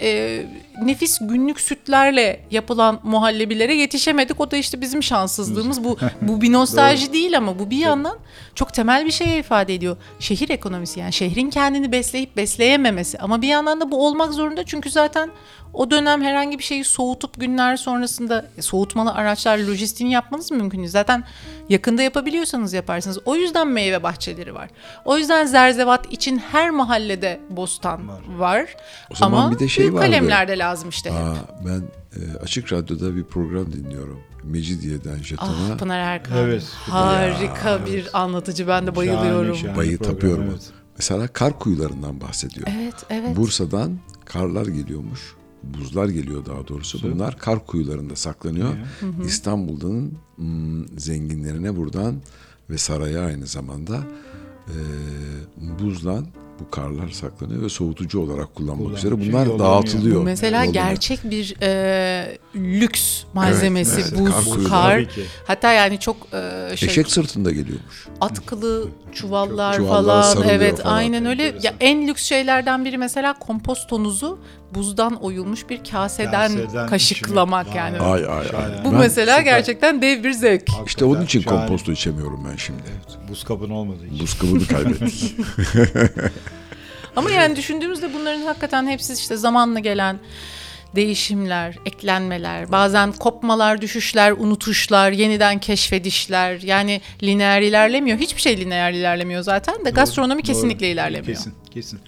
E, nefis günlük sütlerle yapılan muhallebilere yetişemedik. O da işte bizim şanssızlığımız. Bu bu bir nostalji değil ama bu bir yandan çok temel bir şeye ifade ediyor. Şehir ekonomisi yani şehrin kendini besleyip besleyememesi. Ama bir yandan da bu olmak zorunda çünkü zaten o dönem herhangi bir şeyi soğutup günler sonrasında soğutmalı araçlar lojistiğini yapmanız mümkün değil. Zaten yakında yapabiliyorsanız yaparsınız. O yüzden meyve bahçeleri var. O yüzden zerzevat için her mahallede bostan var. O zaman Ama bir de şey büyük vardı. kalemler de lazım işte. hep. Aa, ben e, Açık Radyo'da bir program dinliyorum. Mecidiye'den Jeton'a. Ah Pınar Erkan. Evet. Harika bir anlatıcı. Ben de bayılıyorum. Şahane, şahane Bayı program, tapıyorum. evet. Mesela kar kuyularından bahsediyor. Evet, evet. Bursa'dan karlar geliyormuş. Buzlar geliyor daha doğrusu. Bunlar kar kuyularında saklanıyor. İstanbul'un hmm, zenginlerine buradan ve saraya aynı zamanda e, buzlan bu karlar saklanıyor ve soğutucu olarak kullanmak Kullanmak üzere bunlar yollanıyor. dağıtılıyor. Bu mesela Yollanıyor. gerçek bir e, lüks malzemesi evet. buz, Kar kar. Hatta yani çok e, şey Eşek sırtında geliyormuş. atkılı çuvallar Çuvallar falan. Evet, falan. aynen öyle. Enteresan. Ya en lüks şeylerden biri mesela kompost tonuzu buzdan oyulmuş bir kaseden, Kaseden kaşıklamak içmek. yani. Ay ay ay. Bu Ben- mesela süper. gerçekten dev bir zevk. işte onun için Şahane. komposto içemiyorum ben şimdi. Evet, buz kabın olmadığı için. Buz kabını kaybettik. Ama yani düşündüğümüzde bunların hakikaten hepsi işte zamanla gelen değişimler, eklenmeler, bazen kopmalar, düşüşler, unutuşlar, yeniden keşfedişler. Yani lineer ilerlemiyor. Hiçbir şey lineer ilerlemiyor zaten de gastronomi kesinlikle Doğru. ilerlemiyor. Kesin, kesin.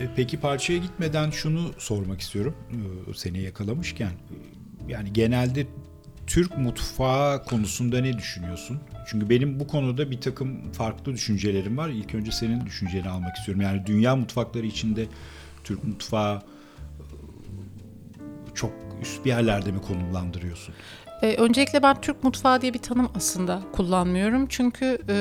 E, Peki parçaya gitmeden şunu sormak istiyorum. e, Seni yakalamışken. E, Yani genelde Türk mutfağı konusunda ne düşünüyorsun? Çünkü benim bu konuda bir takım farklı düşüncelerim var. İlk önce senin düşünceni almak istiyorum. Yani dünya mutfakları içinde Türk mutfağı üst bir yerlerde mi konumlandırıyorsun? Ee, öncelikle ben Türk mutfağı diye bir tanım aslında kullanmıyorum. Çünkü e,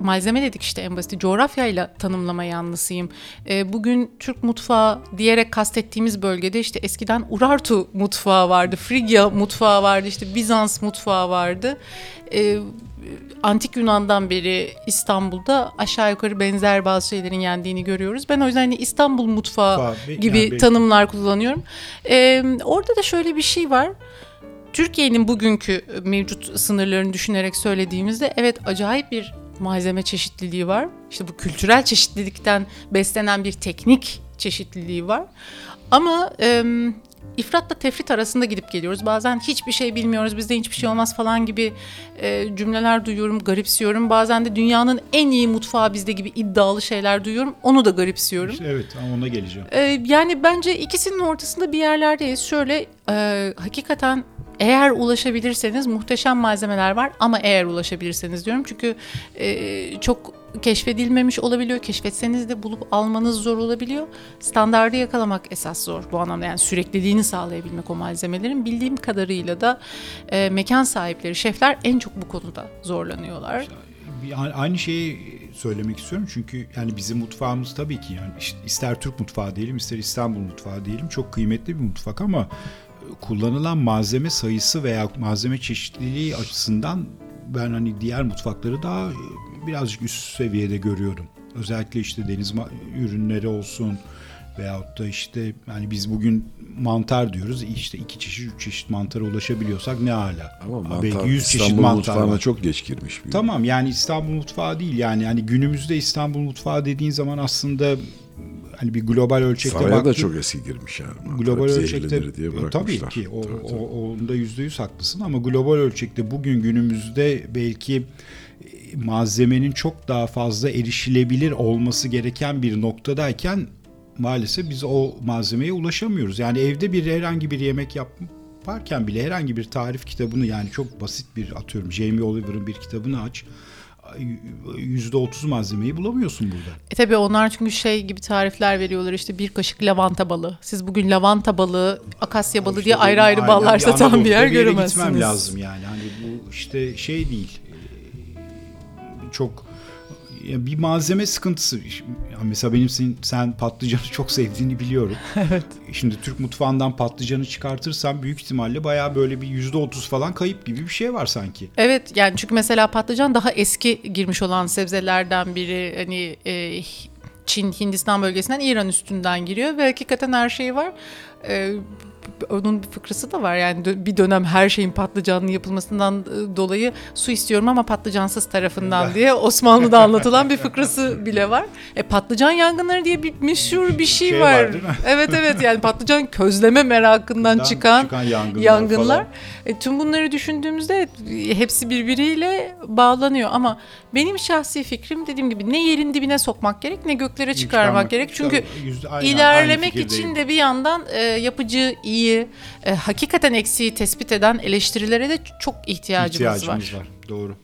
malzeme dedik işte en basit coğrafyayla tanımlama yanlısıyım. E, bugün Türk mutfağı diyerek kastettiğimiz bölgede işte eskiden Urartu mutfağı vardı, Frigya mutfağı vardı, işte Bizans mutfağı vardı. E, Antik Yunan'dan beri İstanbul'da aşağı yukarı benzer bazı şeylerin yendiğini görüyoruz. Ben o yüzden hani İstanbul mutfağı Mutfağı, gibi yani tanımlar kullanıyorum. E, orada da şöyle bir şey var. Türkiye'nin bugünkü mevcut sınırlarını düşünerek söylediğimizde evet acayip bir malzeme çeşitliliği var. İşte bu kültürel çeşitlilikten beslenen bir teknik çeşitliliği var. Ama e, ifratla tefrit arasında gidip geliyoruz. Bazen hiçbir şey bilmiyoruz, bizde hiçbir şey olmaz falan gibi e, cümleler duyuyorum, garipsiyorum. Bazen de dünyanın en iyi mutfağı bizde gibi iddialı şeyler duyuyorum. Onu da garipsiyorum. Evet ama ona geleceğim. Ee, yani bence ikisinin ortasında bir yerlerdeyiz. Şöyle e, hakikaten eğer ulaşabilirseniz muhteşem malzemeler var ama eğer ulaşabilirseniz diyorum çünkü e, çok keşfedilmemiş olabiliyor. Keşfetseniz de bulup almanız zor olabiliyor. Standardı yakalamak esas zor bu anlamda yani sürekliliğini sağlayabilmek o malzemelerin. Bildiğim kadarıyla da e, mekan sahipleri, şefler en çok bu konuda zorlanıyorlar. Bir- Aynı şeyi söylemek istiyorum çünkü yani bizim mutfağımız tabii ki yani işte ister Türk mutfağı diyelim ister İstanbul mutfağı diyelim çok kıymetli bir mutfak ama kullanılan malzeme sayısı veya malzeme çeşitliliği açısından ben hani diğer mutfakları daha e, birazcık üst seviyede görüyorum. Özellikle işte deniz ürünleri olsun veyahut da işte yani biz bugün mantar diyoruz işte iki çeşit üç çeşit mantara ulaşabiliyorsak ne hala. Ama mantar belki 100 çeşit İstanbul mantar mutfağına var. çok geç girmiş. Bir Tamam yani İstanbul mutfağı değil yani hani günümüzde İstanbul mutfağı dediğin zaman aslında hani bir global ölçekte Saraya da baktığın- çok eski girmiş yani. global ölçekte diye tabii bırakmışlar. ki o, Tabii, tabii. o onda yüzde yüz haklısın ama global ölçekte bugün günümüzde belki e, malzemenin çok daha fazla erişilebilir olması gereken bir noktadayken maalesef biz o malzemeye ulaşamıyoruz. Yani evde bir herhangi bir yemek yaparken bile herhangi bir tarif kitabını yani çok basit bir atıyorum Jamie Oliver'ın bir kitabını aç yüzde otuz malzemeyi bulamıyorsun burada. E tabii onlar çünkü şey gibi tarifler veriyorlar işte bir kaşık lavanta balı. Siz bugün lavanta balı, akasya balı diye İşte ayrı benim ayrı aynen ballar satan bir yer yere göremezsiniz. gitmem lazım yani. Hani bu işte şey değil. Çok ya bir malzeme sıkıntısı. Ya mesela benim sen, sen patlıcanı çok sevdiğini biliyorum. evet. Şimdi Türk mutfağından patlıcanı çıkartırsam büyük ihtimalle bayağı böyle bir yüzde otuz falan kayıp gibi bir şey var sanki. Evet yani çünkü mesela patlıcan daha eski girmiş olan sebzelerden biri. Hani e, Çin, Hindistan bölgesinden İran üstünden giriyor ve hakikaten her şey var. E, onun bir fıkrası da var yani bir dönem her şeyin patlıcanlı yapılmasından e, dolayı su istiyorum ama patlıcansız tarafından diye Osmanlı'da anlatılan bir fıkrası bile var. E patlıcan yangınları diye bir meşhur bir şey, Şey var. var, evet evet yani patlıcan közleme merakından çıkan, çıkan yangınlar yangınlar. falan. E, tüm bunları düşündüğümüzde hepsi birbiriyle bağlanıyor ama benim şahsi fikrim dediğim gibi ne yerin dibine sokmak gerek ne göklere çıkarmak gerek. Çünkü Yüzde- aynen, ilerlemek için de bir yandan e, yapıcı, iyi, e, hakikaten eksiği tespit eden eleştirilere de çok ihtiyacımız, ihtiyacımız var. var. Doğru.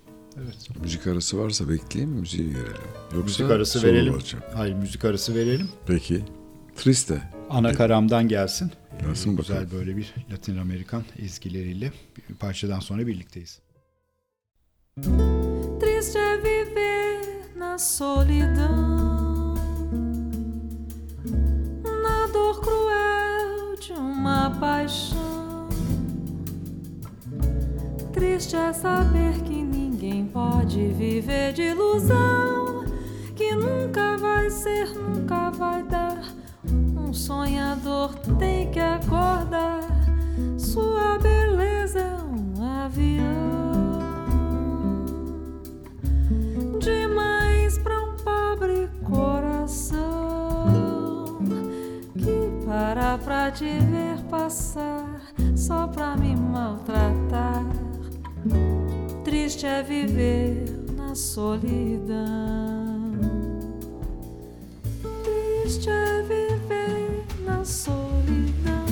Evet. Müzik arası varsa bekleyin müziği verelim. Yoksa Müzik arası verelim. olacak. Hayır müzik arası verelim. Peki. Triste. Ana karamdan gelsin. Gelsin Ee, Güzel bakalım. böyle bir Latin Amerikan ezgileriyle bir parçadan sonra birlikteyiz. Triste viver na solidão, de paixão. Triste é saber que ninguém pode viver de ilusão, que nunca vai ser, nunca vai dar. Um sonhador tem que acordar. Sua beleza é um avião demais para para pra te ver passar só pra me maltratar. Triste é viver na solidão. Triste é viver na solidão.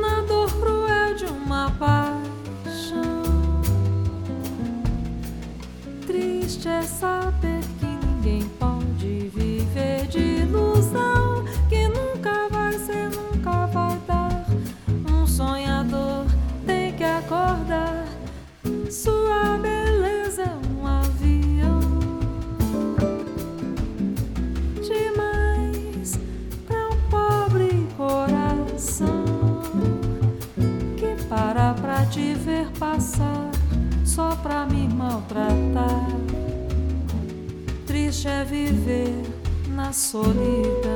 Na dor cruel de uma paixão. Triste é saber que ninguém pode de ilusão que nunca vai ser, nunca vai dar. Um sonhador tem que acordar. Sua beleza é um avião demais para um pobre coração que para pra te ver passar só pra me maltratar. Triste é viver na solidão.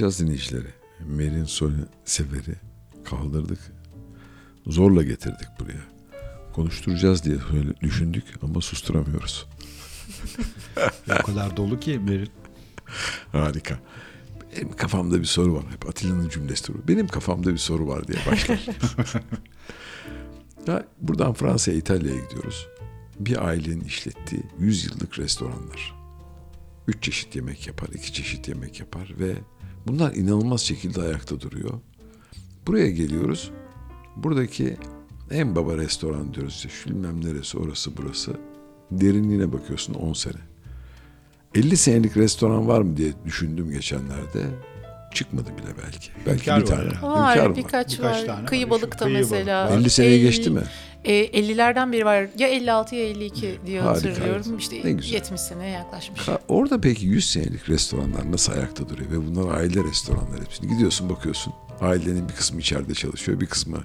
Laflayacağız dinleyicileri. Merin Sony Sever'i kaldırdık. Zorla getirdik buraya. Konuşturacağız diye düşündük ama susturamıyoruz. O kadar dolu ki Merit. Harika. Benim kafamda bir soru var. Hep Atilla'nın cümlesi bu. Benim kafamda bir soru var diye başlar. ya buradan Fransa'ya, İtalya'ya gidiyoruz. Bir ailenin işlettiği 100 yıllık restoranlar. Üç çeşit yemek yapar, iki çeşit yemek yapar ve bunlar inanılmaz şekilde ayakta duruyor. Buraya geliyoruz. Buradaki en baba restoran diyoruz işte şu bilmem neresi orası burası. Derinliğine bakıyorsun 10 sene. 50 senelik restoran var mı diye düşündüm geçenlerde. Çıkmadı bile belki. Belki İnkar bir var tane. yani. Var, İnkar var. birkaç, Birkaç var. tane Kıyı var. balıkta Kıyı balık mesela. var. 50 seneyi El- geçti mi? E, 50'lerden biri var. Ya 56 ya 52 diye Harika, hatırlıyorum. evet. İşte Ne güzel. 70 seneye yaklaşmış. Ha, Orada peki 100 senelik restoranlar nasıl ayakta duruyor? Ve bunlar aile restoranları hepsini. Gidiyorsun bakıyorsun. Ailenin bir kısmı içeride çalışıyor, bir kısmı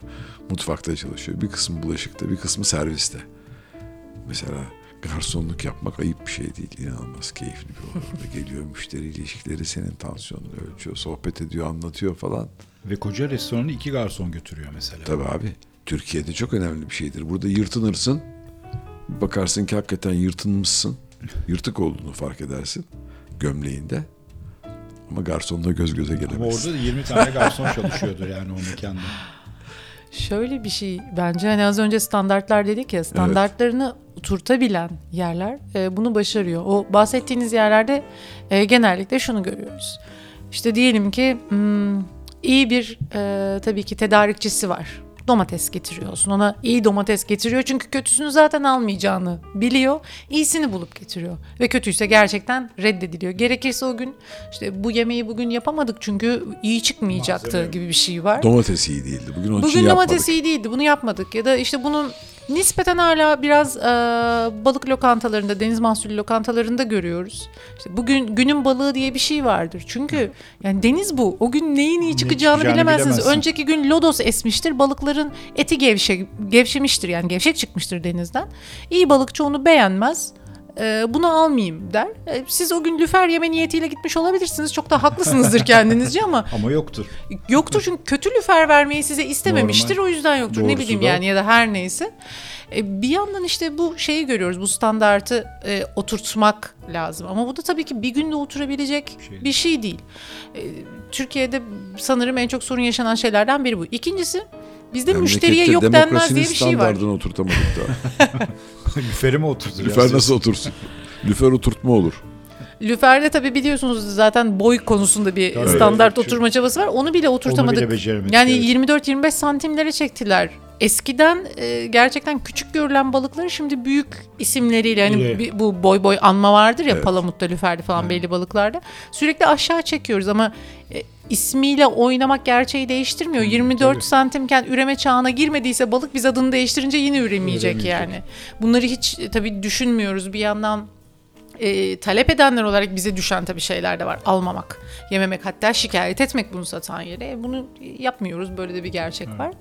mutfakta çalışıyor, bir kısmı bulaşıkta, bir kısmı serviste. Mesela garsonluk yapmak ayıp bir şey değil. İnanılmaz keyifli bir ortamda geliyor. Müşteri ilişkileri senin tansiyonunu ölçüyor, sohbet ediyor, anlatıyor falan. Ve koca restoranı iki garson götürüyor mesela. Tabii abi. Türkiye'de çok önemli bir şeydir. Burada yırtınırsın. Bakarsın ki hakikaten yırtınmışsın. Yırtık olduğunu fark edersin. Gömleğinde. Ama garsonla göz göze Ama gelemezsin. orada da 20 tane garson çalışıyordur yani o mekanda. Şöyle bir şey bence hani az önce standartlar dedik ya standartlarını oturtabilen yerler e, bunu başarıyor. O bahsettiğiniz yerlerde e, genellikle şunu görüyoruz. İşte diyelim ki hmm, iyi bir e, tabii ki tedarikçisi var. Domates getiriyorsun. Ona iyi domates getiriyor çünkü kötüsünü zaten almayacağını biliyor. İyisini bulup getiriyor. Ve kötüyse gerçekten reddediliyor. Gerekirse o gün işte bu yemeği bugün yapamadık çünkü iyi çıkmayacaktı Malzeme gibi bir şey var. Domates iyi değildi. Bugün onun için Bugün yapmadık. domates iyi değildi bunu yapmadık ya da işte bunun nispeten hala biraz e, balık lokantalarında deniz mahsulü lokantalarında görüyoruz. İşte bugün günün balığı diye bir şey vardır. Çünkü yani deniz bu. O gün neyin iyi çıkacağını, çıkacağını bilemezsiniz. bilemezsin. Önceki gün lodos esmiştir. Balıkların eti gevşe, gevşemiştir yani gevşek çıkmıştır denizden. İyi balıkçı onu beğenmez. E, bunu almayayım der. E, siz o gün lüfer yeme niyetiyle gitmiş olabilirsiniz. Çok da haklısınızdır kendinizce ama Ama yoktur. Yoktur çünkü kötü lüfer vermeyi size istememiştir. Normal. O yüzden yoktur. ne Doğrusu bileyim da- yani ya da her neyse. E, bir yandan işte bu şeyi görüyoruz. Bu standartı e, oturtmak lazım. Ama bu da tabii ki bir günde oturabilecek Şey bir şey değil. E, Türkiye'de sanırım en çok sorun yaşanan şeylerden biri bu. İkincisi bizde müşteriye Memlekette yok denmez diye bir şey var. oturtamadık daha. Lüferi mi oturtur? ya Lüfer nasıl otursun? Lüfer oturtma olur. Lüfer'de tabii biliyorsunuz zaten boy konusunda bir Tabii. standart Evet. oturma çabası var. Onu bile oturtamadık. Onu bile yani evet. 24-25 santimlere çektiler. Eskiden e, gerçekten küçük görülen balıkları şimdi büyük isimleriyle hani Evet. bir- bu boy boy anma vardır ya Evet. palamutta, lüferde falan belli balıklarda. Sürekli aşağı çekiyoruz ama e, ismiyle oynamak gerçeği değiştirmiyor. 24 tabii. santimken üreme çağına girmediyse balık biz adını değiştirince yine üremeyecek Üremeyecek. yani. Bunları hiç e, tabii düşünmüyoruz. Bir yandan e, talep edenler olarak bize düşen tabii şeyler de var. Almamak, yememek hatta şikayet etmek bunu satan yere. E, Bunu yapmıyoruz. Böyle de bir gerçek var.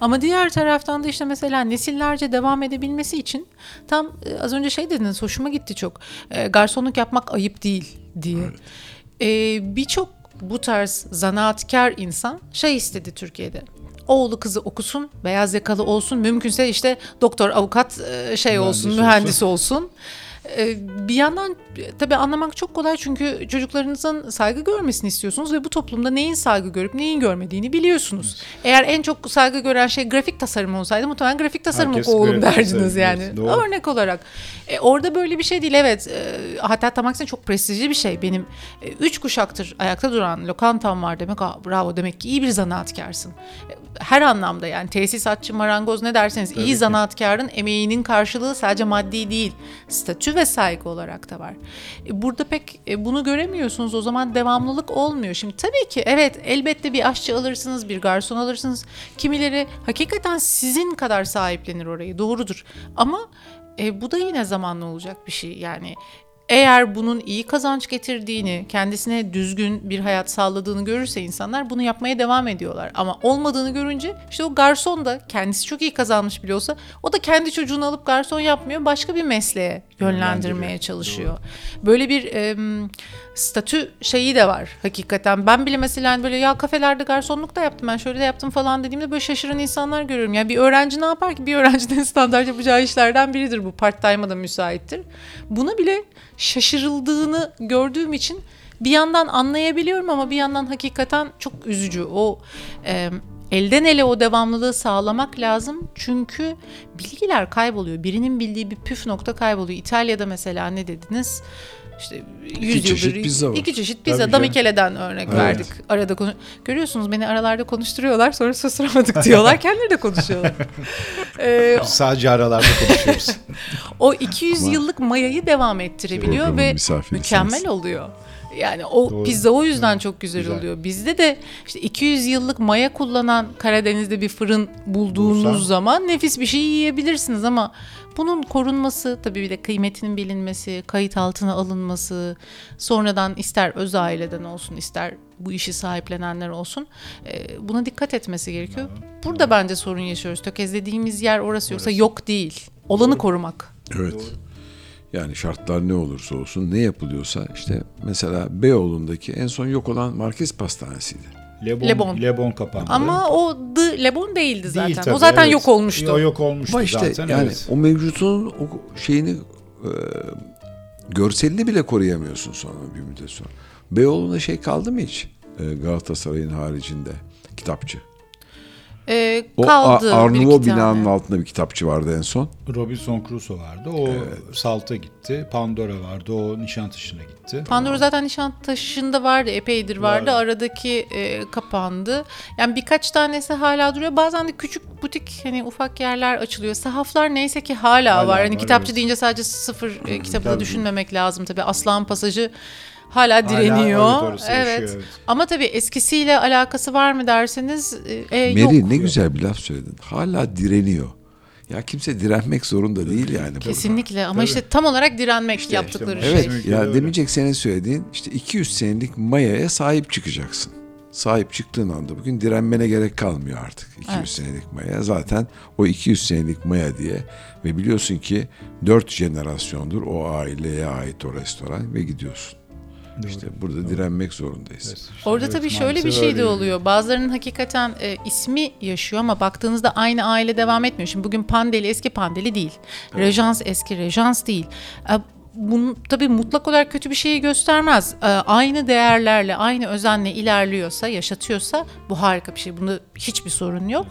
Ama diğer taraftan da işte mesela nesillerce devam edebilmesi için tam e, az önce şey dediniz hoşuma gitti çok. E, garsonluk yapmak ayıp değil diye. E, Birçok bu tarz zanaatkar insan şey istedi Türkiye'de. Oğlu kızı okusun, beyaz yakalı olsun, mümkünse işte doktor, avukat e, şey olsun, Mühendis mühendis olsun. E, Bir yandan tabii anlamak çok kolay çünkü çocuklarınızın saygı görmesini istiyorsunuz ve bu toplumda neyin saygı görüp neyin görmediğini biliyorsunuz. Eğer en çok saygı gören şey grafik tasarım olsaydı muhtemelen grafik tasarım Herkes oku oğlum derdiniz yani. doğru. Örnek olarak. E, orada böyle bir şey değil evet. E, hatta tam aksine çok prestijli bir şey. Benim e, üç kuşaktır ayakta duran lokantam var demek. Aa, bravo demek ki iyi bir zanaatkarsın. E, her anlamda yani tesisatçı, marangoz ne derseniz iyi ki. zanaatkarın emeğinin karşılığı sadece maddi değil. Statü ve saygı olarak da var. E, burada pek e, bunu göremiyorsunuz. O zaman devamlılık olmuyor. Şimdi tabii ki evet elbette bir aşçı alırsınız, bir garson alırsınız. Kimileri hakikaten sizin kadar sahiplenir orayı. Doğrudur. Ama e, bu da yine zamanla olacak bir şey. Yani eğer bunun iyi kazanç getirdiğini, kendisine düzgün bir hayat sağladığını görürse insanlar bunu yapmaya devam ediyorlar. Ama olmadığını görünce işte o garson da kendisi çok iyi kazanmış bile olsa o da kendi çocuğunu alıp garson yapmıyor. Başka bir mesleğe yönlendirmeye çalışıyor. Böyle bir em, statü şeyi de var hakikaten. Ben bile mesela hani böyle ya kafelerde garsonluk da yaptım ben şöyle de yaptım falan dediğimde böyle şaşıran insanlar görüyorum. Yani bir öğrenci ne yapar ki? Bir öğrencinin standart yapacağı işlerden biridir bu. Part time'a da müsaittir. Buna bile şaşırıldığını gördüğüm için bir yandan anlayabiliyorum ama bir yandan hakikaten çok üzücü. O e, elden ele o devamlılığı sağlamak lazım. Çünkü bilgiler kayboluyor. Birinin bildiği bir püf nokta kayboluyor. İtalya'da mesela ne dediniz? İşte 100 çeşit yıldır pizza var. iki çeşit pizza. Tabii Da canım. Örnek Evet. verdik. Arada konu görüyorsunuz beni aralarda konuşturuyorlar sonra susturamadık diyorlar. Kendileri de konuşuyorlar. Ee, sadece aralarda konuşuyoruz. o 200 yıllık mayayı devam ettirebiliyor ve mükemmel oluyor. Yani o Doğru. pizza o yüzden çok güzel, Güzel. oluyor. Bizde de işte 200 yıllık maya kullanan Karadeniz'de bir fırın bulduğunuz Bulsan. zaman nefis bir şey yiyebilirsiniz ama bunun korunması tabii bir de kıymetinin bilinmesi, kayıt altına alınması, sonradan ister öz aileden olsun ister bu işi sahiplenenler olsun e, buna dikkat etmesi gerekiyor. Burada bence sorun yaşıyoruz. Tökezlediğimiz yer orası yoksa yok değil. Olanı korumak. Evet. Yani şartlar ne olursa olsun ne yapılıyorsa işte mesela Beyoğlu'ndaki en son yok olan Markez Pastanesi'ydi. Lebon, Lebon. Lebon. kapandı. Ama o The Lebon değildi zaten. Değil tabii, o zaten evet. yok olmuştu. O yok olmuştu Ama işte zaten. yani evet. o mevcutun o şeyini e, görselini bile koruyamıyorsun sonra bir müddet sonra. Beyoğlu'nda şey kaldı mı hiç? E, Galatasaray'ın haricinde kitapçı. O kaldı A- bir Arnavut iki tane. binanın altında bir kitapçı vardı en son. Robinson Crusoe vardı. O Salt'a gitti. Pandora vardı. O Nişantaşı'na gitti. Pandora zaten Nişantaşı'nda vardı, epeydir vardı. Vardı. Aradaki e, kapandı. Yani birkaç tanesi hala duruyor. Bazen de küçük butik hani ufak yerler açılıyor. Sahaflar neyse ki hala, Hala var. Hani var, kitapçı evet. deyince sadece sıfır e, kitabı da düşünmemek lazım tabii. Aslan Pasajı hala Hala, direniyor. evet, orası yaşıyor, evet. evet. Ama tabii eskisiyle alakası var mı derseniz e, e, yok. Meri ne güzel bir laf söyledin. Hala direniyor. Ya kimse direnmek zorunda değil yani. burada. Kesinlikle ama Tabii. işte tam olarak direnmek yaptıkları işte, şey. Evet ya öyle. demeyecek senin söylediğin işte 200 senelik mayaya sahip çıkacaksın. Sahip çıktığın anda bugün direnmene gerek kalmıyor artık 200 Evet. senelik maya. Zaten o 200 senelik maya diye ve biliyorsun ki 4 jenerasyondur o aileye ait o restoran ve gidiyorsun. İşte burada direnmek zorundayız. Evet, Orada evet, tabii şöyle bir şey de oluyor. Bazılarının hakikaten e, ismi yaşıyor ama baktığınızda aynı aile devam etmiyor. Şimdi bugün Pandeli eski Pandeli değil. Rejans eski Rejans değil. E, bunu tabii mutlak olarak kötü bir şeyi göstermez. Ee, aynı değerlerle, aynı özenle ilerliyorsa, yaşatıyorsa bu harika bir şey. Bunda hiçbir sorun yok.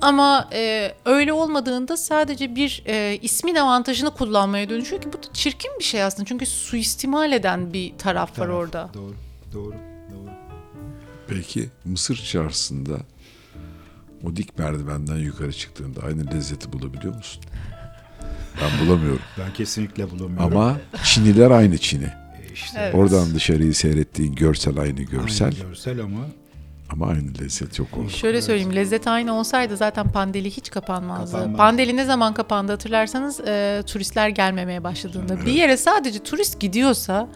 Ama e, öyle olmadığında sadece bir e, ismin avantajını kullanmaya dönüşüyor ki bu da çirkin bir şey aslında. Çünkü suistimal eden bir taraf var Taraf. orada. Doğru, doğru, doğru. Peki Mısır çarşısında o dik merdivenden yukarı çıktığında aynı lezzeti bulabiliyor musun? Ben bulamıyorum. Ben kesinlikle bulamıyorum. Ama Çiniler aynı Çini. E, işte Evet. Oradan dışarıyı seyrettiğin görsel aynı görsel aynı görsel ama ama aynı lezzet yok orada. Şöyle söyleyeyim lezzet aynı olsaydı zaten Pandeli hiç kapanmazdı. Kapanmaz. Pandeli ne zaman kapandı hatırlarsanız e, turistler gelmemeye başladığında. Bir yere sadece turist gidiyorsa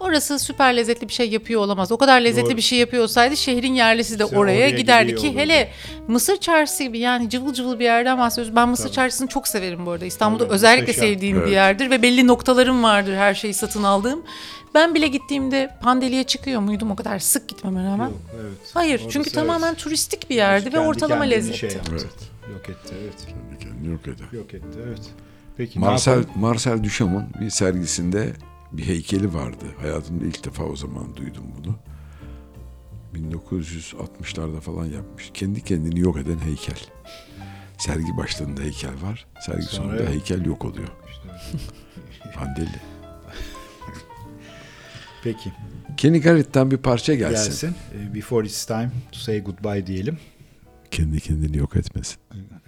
orası süper lezzetli bir şey yapıyor olamaz. O kadar lezzetli Doğru. bir şey yapıyor olsaydı şehrin yerlisi de İşte oraya, oraya giderdi ki hele Mısır çarşısı gibi yani cıvıl cıvıl bir yerden bahsediyoruz. Ben Mısır Tabii. çarşısını çok severim bu arada. İstanbul'da Evet, özellikle muhteşem. sevdiğim Evet. bir yerdir ve belli noktalarım vardır her şeyi satın aldığım. Ben bile gittiğimde Pandeli'ye çıkıyor muydum o kadar sık gitmeme rağmen? yok, evet. Hayır Orası çünkü evet. tamamen turistik bir yerdi ve Kendi ortalama kendini lezzetti. şey yaptı. Evet. Yok etti, evet. Kendini yok eder. Yok etti, evet. Peki ne Marcel? Marcel Duchamp'ın bir sergisinde bir heykeli vardı. Hayatımda ilk defa o zaman duydum bunu. 1960'larda falan yapmış. Kendi kendini yok eden heykel. Sergi başlarında heykel var. Sergi Sonra sonunda yok. heykel yok oluyor. İşte- Pandeli. Peki Kenny Garrett'ten bir parça gelsin. gelsin. Ee, Before it's time to say goodbye diyelim. Kendi kendini yok etmesin. Evet.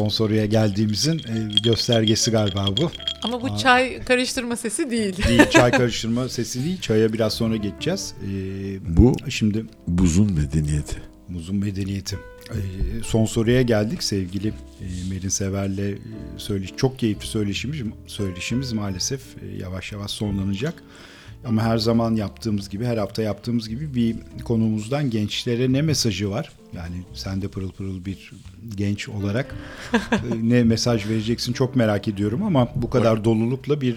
Son soruya geldiğimizin e, göstergesi galiba bu. Ama bu çay karıştırma sesi değil. Değil, çay karıştırma sesi değil. Çaya biraz sonra geçeceğiz. Ee, Bu şimdi buzun medeniyeti. Muzun medeniyeti. Ee, son soruya geldik sevgili e, Merin Sever'le e, söyleş çok keyifli söyleşimiz söyleşimiz maalesef e, yavaş yavaş sonlanacak. Ama her zaman yaptığımız gibi, her hafta yaptığımız gibi bir konumuzdan gençlere ne mesajı var? Yani sen de pırıl pırıl bir genç olarak e, ne mesaj vereceksin çok merak ediyorum ama bu kadar dolulukla bir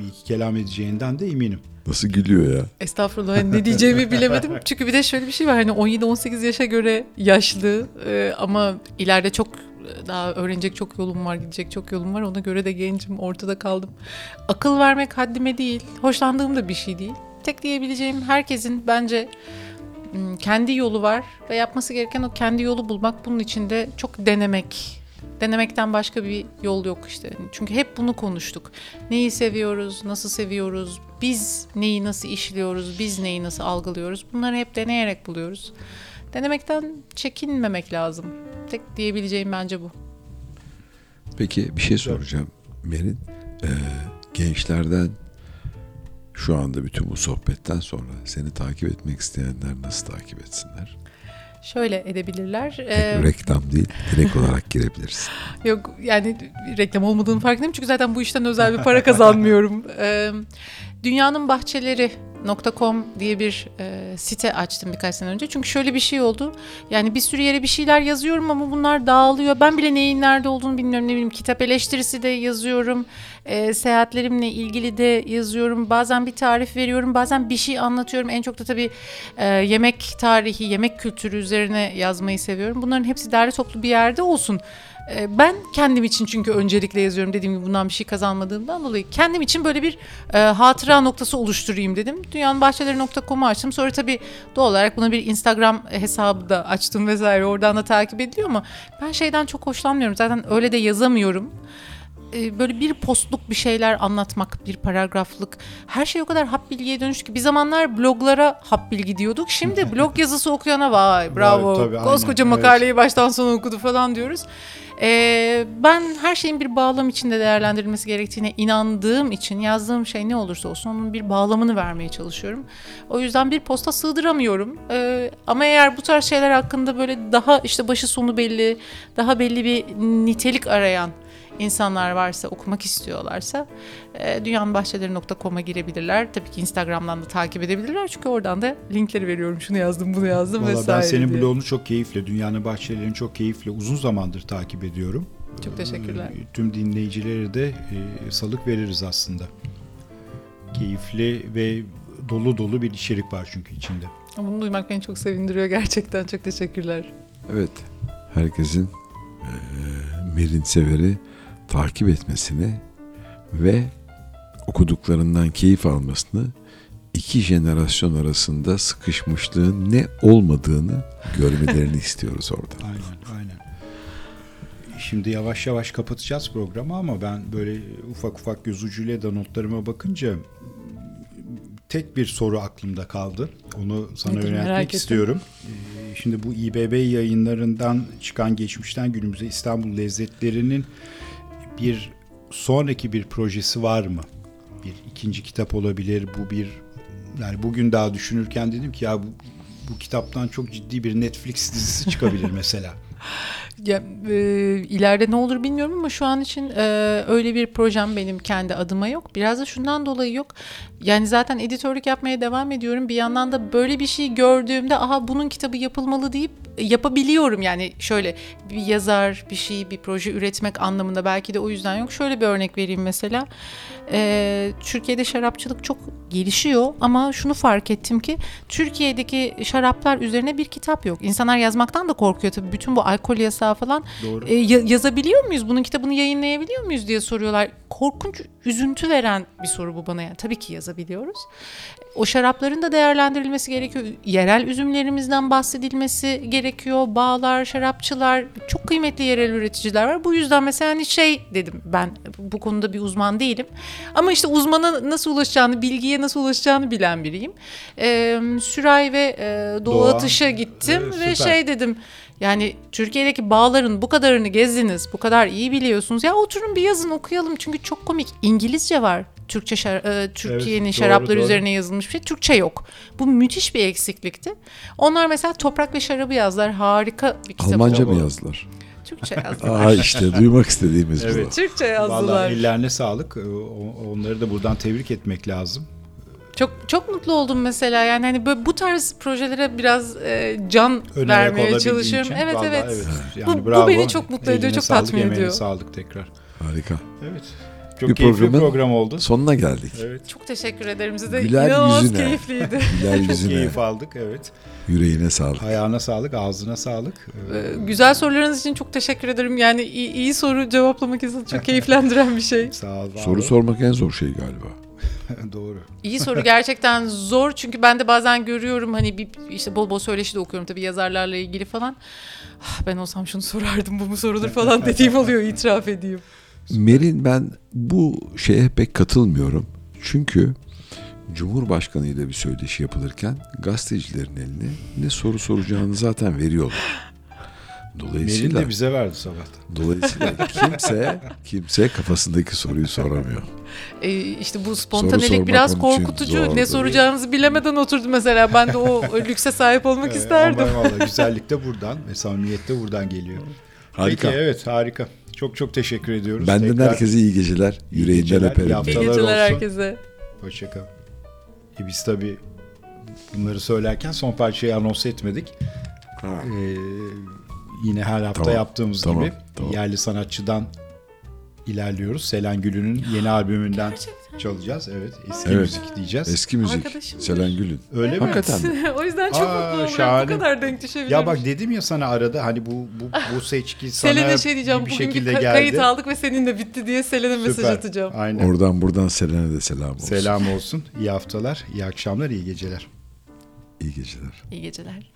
bir iki kelam edeceğinden de eminim. Nasıl gülüyor ya? Estağfurullah hani ne diyeceğimi bilemedim. Çünkü bir de şöyle bir şey var hani 17-18 yaşa göre yaşlı e, ama ileride çok daha öğrenecek çok yolum var, gidecek çok yolum var. Ona göre de gencim, ortada kaldım. Akıl vermek haddime değil, hoşlandığım da bir şey değil. Tek diyebileceğim herkesin bence kendi yolu var ve yapması gereken o kendi yolu bulmak. Bunun için de çok denemek. Denemekten başka bir yol yok işte. Çünkü hep bunu konuştuk. Neyi seviyoruz, nasıl seviyoruz, biz neyi nasıl işliyoruz, biz neyi nasıl algılıyoruz. Bunları hep deneyerek buluyoruz. Denemekten çekinmemek lazım. Tek diyebileceğim bence bu. Peki bir şey soracağım Merin. Ee, gençlerden şu anda bütün bu sohbetten sonra seni takip etmek isteyenler nasıl takip etsinler? Şöyle edebilirler. Ee, reklam değil, direkt olarak girebilirsin. Yok yani reklam olmadığını farkındayım çünkü zaten bu işten özel bir para kazanmıyorum. Ee, Dünyanın Bahçeleri.com diye bir e, site açtım birkaç sene önce. Çünkü şöyle bir şey oldu. Yani bir sürü yere bir şeyler yazıyorum ama bunlar dağılıyor. Ben bile neyin nerede olduğunu bilmiyorum. Ne bileyim kitap eleştirisi de yazıyorum. E, seyahatlerimle ilgili de yazıyorum. Bazen bir tarif veriyorum. Bazen bir şey anlatıyorum. En çok da tabii e, yemek tarihi, yemek kültürü üzerine yazmayı seviyorum. Bunların hepsi derli toplu bir yerde olsun. E, Ben kendim için çünkü öncelikle yazıyorum dediğim gibi bundan bir şey kazanmadığımdan dolayı kendim için böyle bir e, hatıra noktası oluşturayım dedim. Dünyanınbahçeleri.com'u açtım. Sonra tabii doğal olarak buna bir Instagram hesabı da açtım vesaire. Oradan da takip ediliyor ama ben şeyden çok hoşlanmıyorum. Zaten öyle de yazamıyorum. E, böyle bir postluk bir şeyler anlatmak, bir paragraflık. Her şey o kadar hap bilgiye dönüştü ki bir zamanlar bloglara hap bilgi diyorduk. Şimdi blog yazısı okuyana vay bravo Var, tabii, aynen, koskoca evet. makaleyi baştan sona okudu falan diyoruz. Ee, ben her şeyin bir bağlam içinde değerlendirilmesi gerektiğine inandığım için yazdığım şey ne olursa olsun onun bir bağlamını vermeye çalışıyorum. O yüzden bir posta sığdıramıyorum. Ee, ama eğer bu tarz şeyler hakkında böyle daha işte başı sonu belli, daha belli bir nitelik arayan insanlar varsa, okumak istiyorlarsa e, dünyanınbahçeleri.com'a girebilirler. Tabii ki Instagram'dan da takip edebilirler. Çünkü oradan da linkleri veriyorum. Şunu yazdım, bunu yazdım Valla vesaire ben senin diye. blogunu çok keyifle, Dünyanın Bahçelerini çok keyifle uzun zamandır takip ediyorum. Çok teşekkürler. Ee, Tüm dinleyicilere de e, salık veririz aslında. Keyifli ve dolu dolu bir içerik var çünkü içinde. Bunu duymak beni çok sevindiriyor gerçekten. Çok teşekkürler. Evet, herkesin eee Merin Sever'i takip etmesini ve okuduklarından keyif almasını iki jenerasyon arasında sıkışmışlığın ne olmadığını görmelerini istiyoruz orada. Aynen, aynen. Şimdi yavaş yavaş kapatacağız programı ama ben böyle ufak ufak göz ucuyla da notlarıma bakınca tek bir soru aklımda kaldı. Onu sana Nedir, yöneltmek istiyorum. Ee, Şimdi bu İBB yayınlarından çıkan geçmişten günümüze İstanbul lezzetlerinin bir sonraki bir projesi var mı? Bir ikinci kitap olabilir. Bu bir yani bugün daha düşünürken dedim ki ya bu, bu kitaptan çok ciddi bir Netflix dizisi çıkabilir mesela. Ya, e, ileride ne olur bilmiyorum ama şu an için e, öyle bir projem benim kendi adıma yok. Biraz da şundan dolayı yok. Yani zaten editörlük yapmaya devam ediyorum. Bir yandan da böyle bir şey gördüğümde aha bunun kitabı yapılmalı deyip yapabiliyorum. Yani şöyle bir yazar bir şey bir proje üretmek anlamında belki de o yüzden yok. Şöyle bir örnek vereyim mesela. E, Türkiye'de şarapçılık çok gelişiyor ama şunu fark ettim ki Türkiye'deki şaraplar üzerine bir kitap yok. İnsanlar yazmaktan da korkuyor tabii. Bütün bu alkol yasağı falan Doğru. e, ya- yazabiliyor muyuz? Bunun kitabını yayınlayabiliyor muyuz diye soruyorlar. korkunç üzüntü veren bir soru bu bana. Yani tabii ki yazabiliyoruz. O şarapların da değerlendirilmesi gerekiyor. Yerel üzümlerimizden bahsedilmesi gerekiyor. Bağlar, şarapçılar, çok kıymetli yerel üreticiler var. Bu yüzden mesela hani şey dedim ben bu konuda bir uzman değilim. Ama işte uzmana nasıl ulaşacağını, bilgiye nasıl ulaşacağını bilen biriyim. Ee, Süray ve e, Doğu Doğa. Atış'a gittim Evet, ve süper. şey dedim. Yani Türkiye'deki bağların bu kadarını gezdiniz, bu kadar iyi biliyorsunuz. Ya oturun bir yazın okuyalım çünkü çok komik. İngilizce var. Türkçe şar- e, Türkiye'nin doğru, şarapları doğru. üzerine yazılmış bir şey. Türkçe yok. Bu müthiş bir eksiklikti. Onlar mesela Toprak ve Şarabı yazdılar. Harika bir kitap. Almanca oldu. mı yazdılar? Türkçe yazdılar. Aa işte duymak istediğimiz bu. Evet. Türkçe Vallahi yazdılar. ellerine sağlık. Ee, Onları da buradan tebrik etmek lazım. Çok çok mutlu oldum mesela. Yani hani böyle bu tarz projelere biraz e, can Ön ayak vermeye çalışıyorum. için. Evet Vallahi evet. Yani Bu- bu bravo. beni çok mutlu ediyor, Eline çok sağlık, tatmin ediyor. sağlık tekrar. Harika. Evet. Çok Bir keyifli programın program oldu. Sonuna geldik. Evet. Çok teşekkür ederim size. Güler İnanılmaz yüzüne. keyifliydi. Güler Çok yüzüne, keyif aldık. Evet. yüreğine sağlık. Ayağına sağlık, ağzına sağlık. Ee, Güzel sorularınız için çok teşekkür ederim. Yani iyi, iyi soru cevaplamak insanı çok keyiflendiren bir şey. Sağ ol. Soru sormak en zor şey galiba. Doğru. İyi soru gerçekten zor çünkü ben de bazen görüyorum hani bir işte bol bol söyleşi de okuyorum tabii yazarlarla ilgili falan. Ah, ben olsam şunu sorardım bu mu sorulur falan dediğim oluyor itiraf edeyim. Merin ben bu şeye pek katılmıyorum. Çünkü Cumhurbaşkanı ile bir söyleşi yapılırken gazetecilerin eline ne soru soracağını zaten veriyorlar. Dolayısıyla de bize verdi sabahtan. dolayısıyla kimse kimse kafasındaki soruyu soramıyor. Ee, işte bu spontanelik biraz korkutucu. Ne soracağınızı bilemeden oturdum mesela. Ben de o lükse sahip olmak isterdim. Ama valla güzellik de buradan ve samimiyet de buradan geliyor. Harika. Peki evet harika. Çok çok teşekkür ediyoruz. Benden Tekrar herkese iyi geceler. Yüreğinden geceler, öperim. iyi geceler olsun. herkese. Hoşçakal. E biz tabii bunları söylerken son parçayı anons etmedik. Ha. Ee, yine her hafta Tamam, yaptığımız tamam, gibi tamam. yerli sanatçıdan ilerliyoruz. Selen Gül'ünün yeni albümünden Gerçekten. çalacağız. Evet, eski Evet. müzik diyeceğiz. Eski müzik. Arkadaşımdır. Selen Gül'ün. Öyle mi? Hakikaten mi? o yüzden çok Aa, mutlu oldum. şahane. Bu kadar denk düşebiliriz. Ya bak dedim ya sana arada hani bu bu, bu seçki sana Selen'e şey diyeceğim. bir Bugün şekilde geldi. kayıt aldık ve seninle bitti diye Selen'e mesaj Süper. atacağım. Aynen. Oradan buradan Selen'e de selam olsun. Selam olsun. İyi haftalar, iyi akşamlar, iyi geceler. İyi geceler. İyi geceler.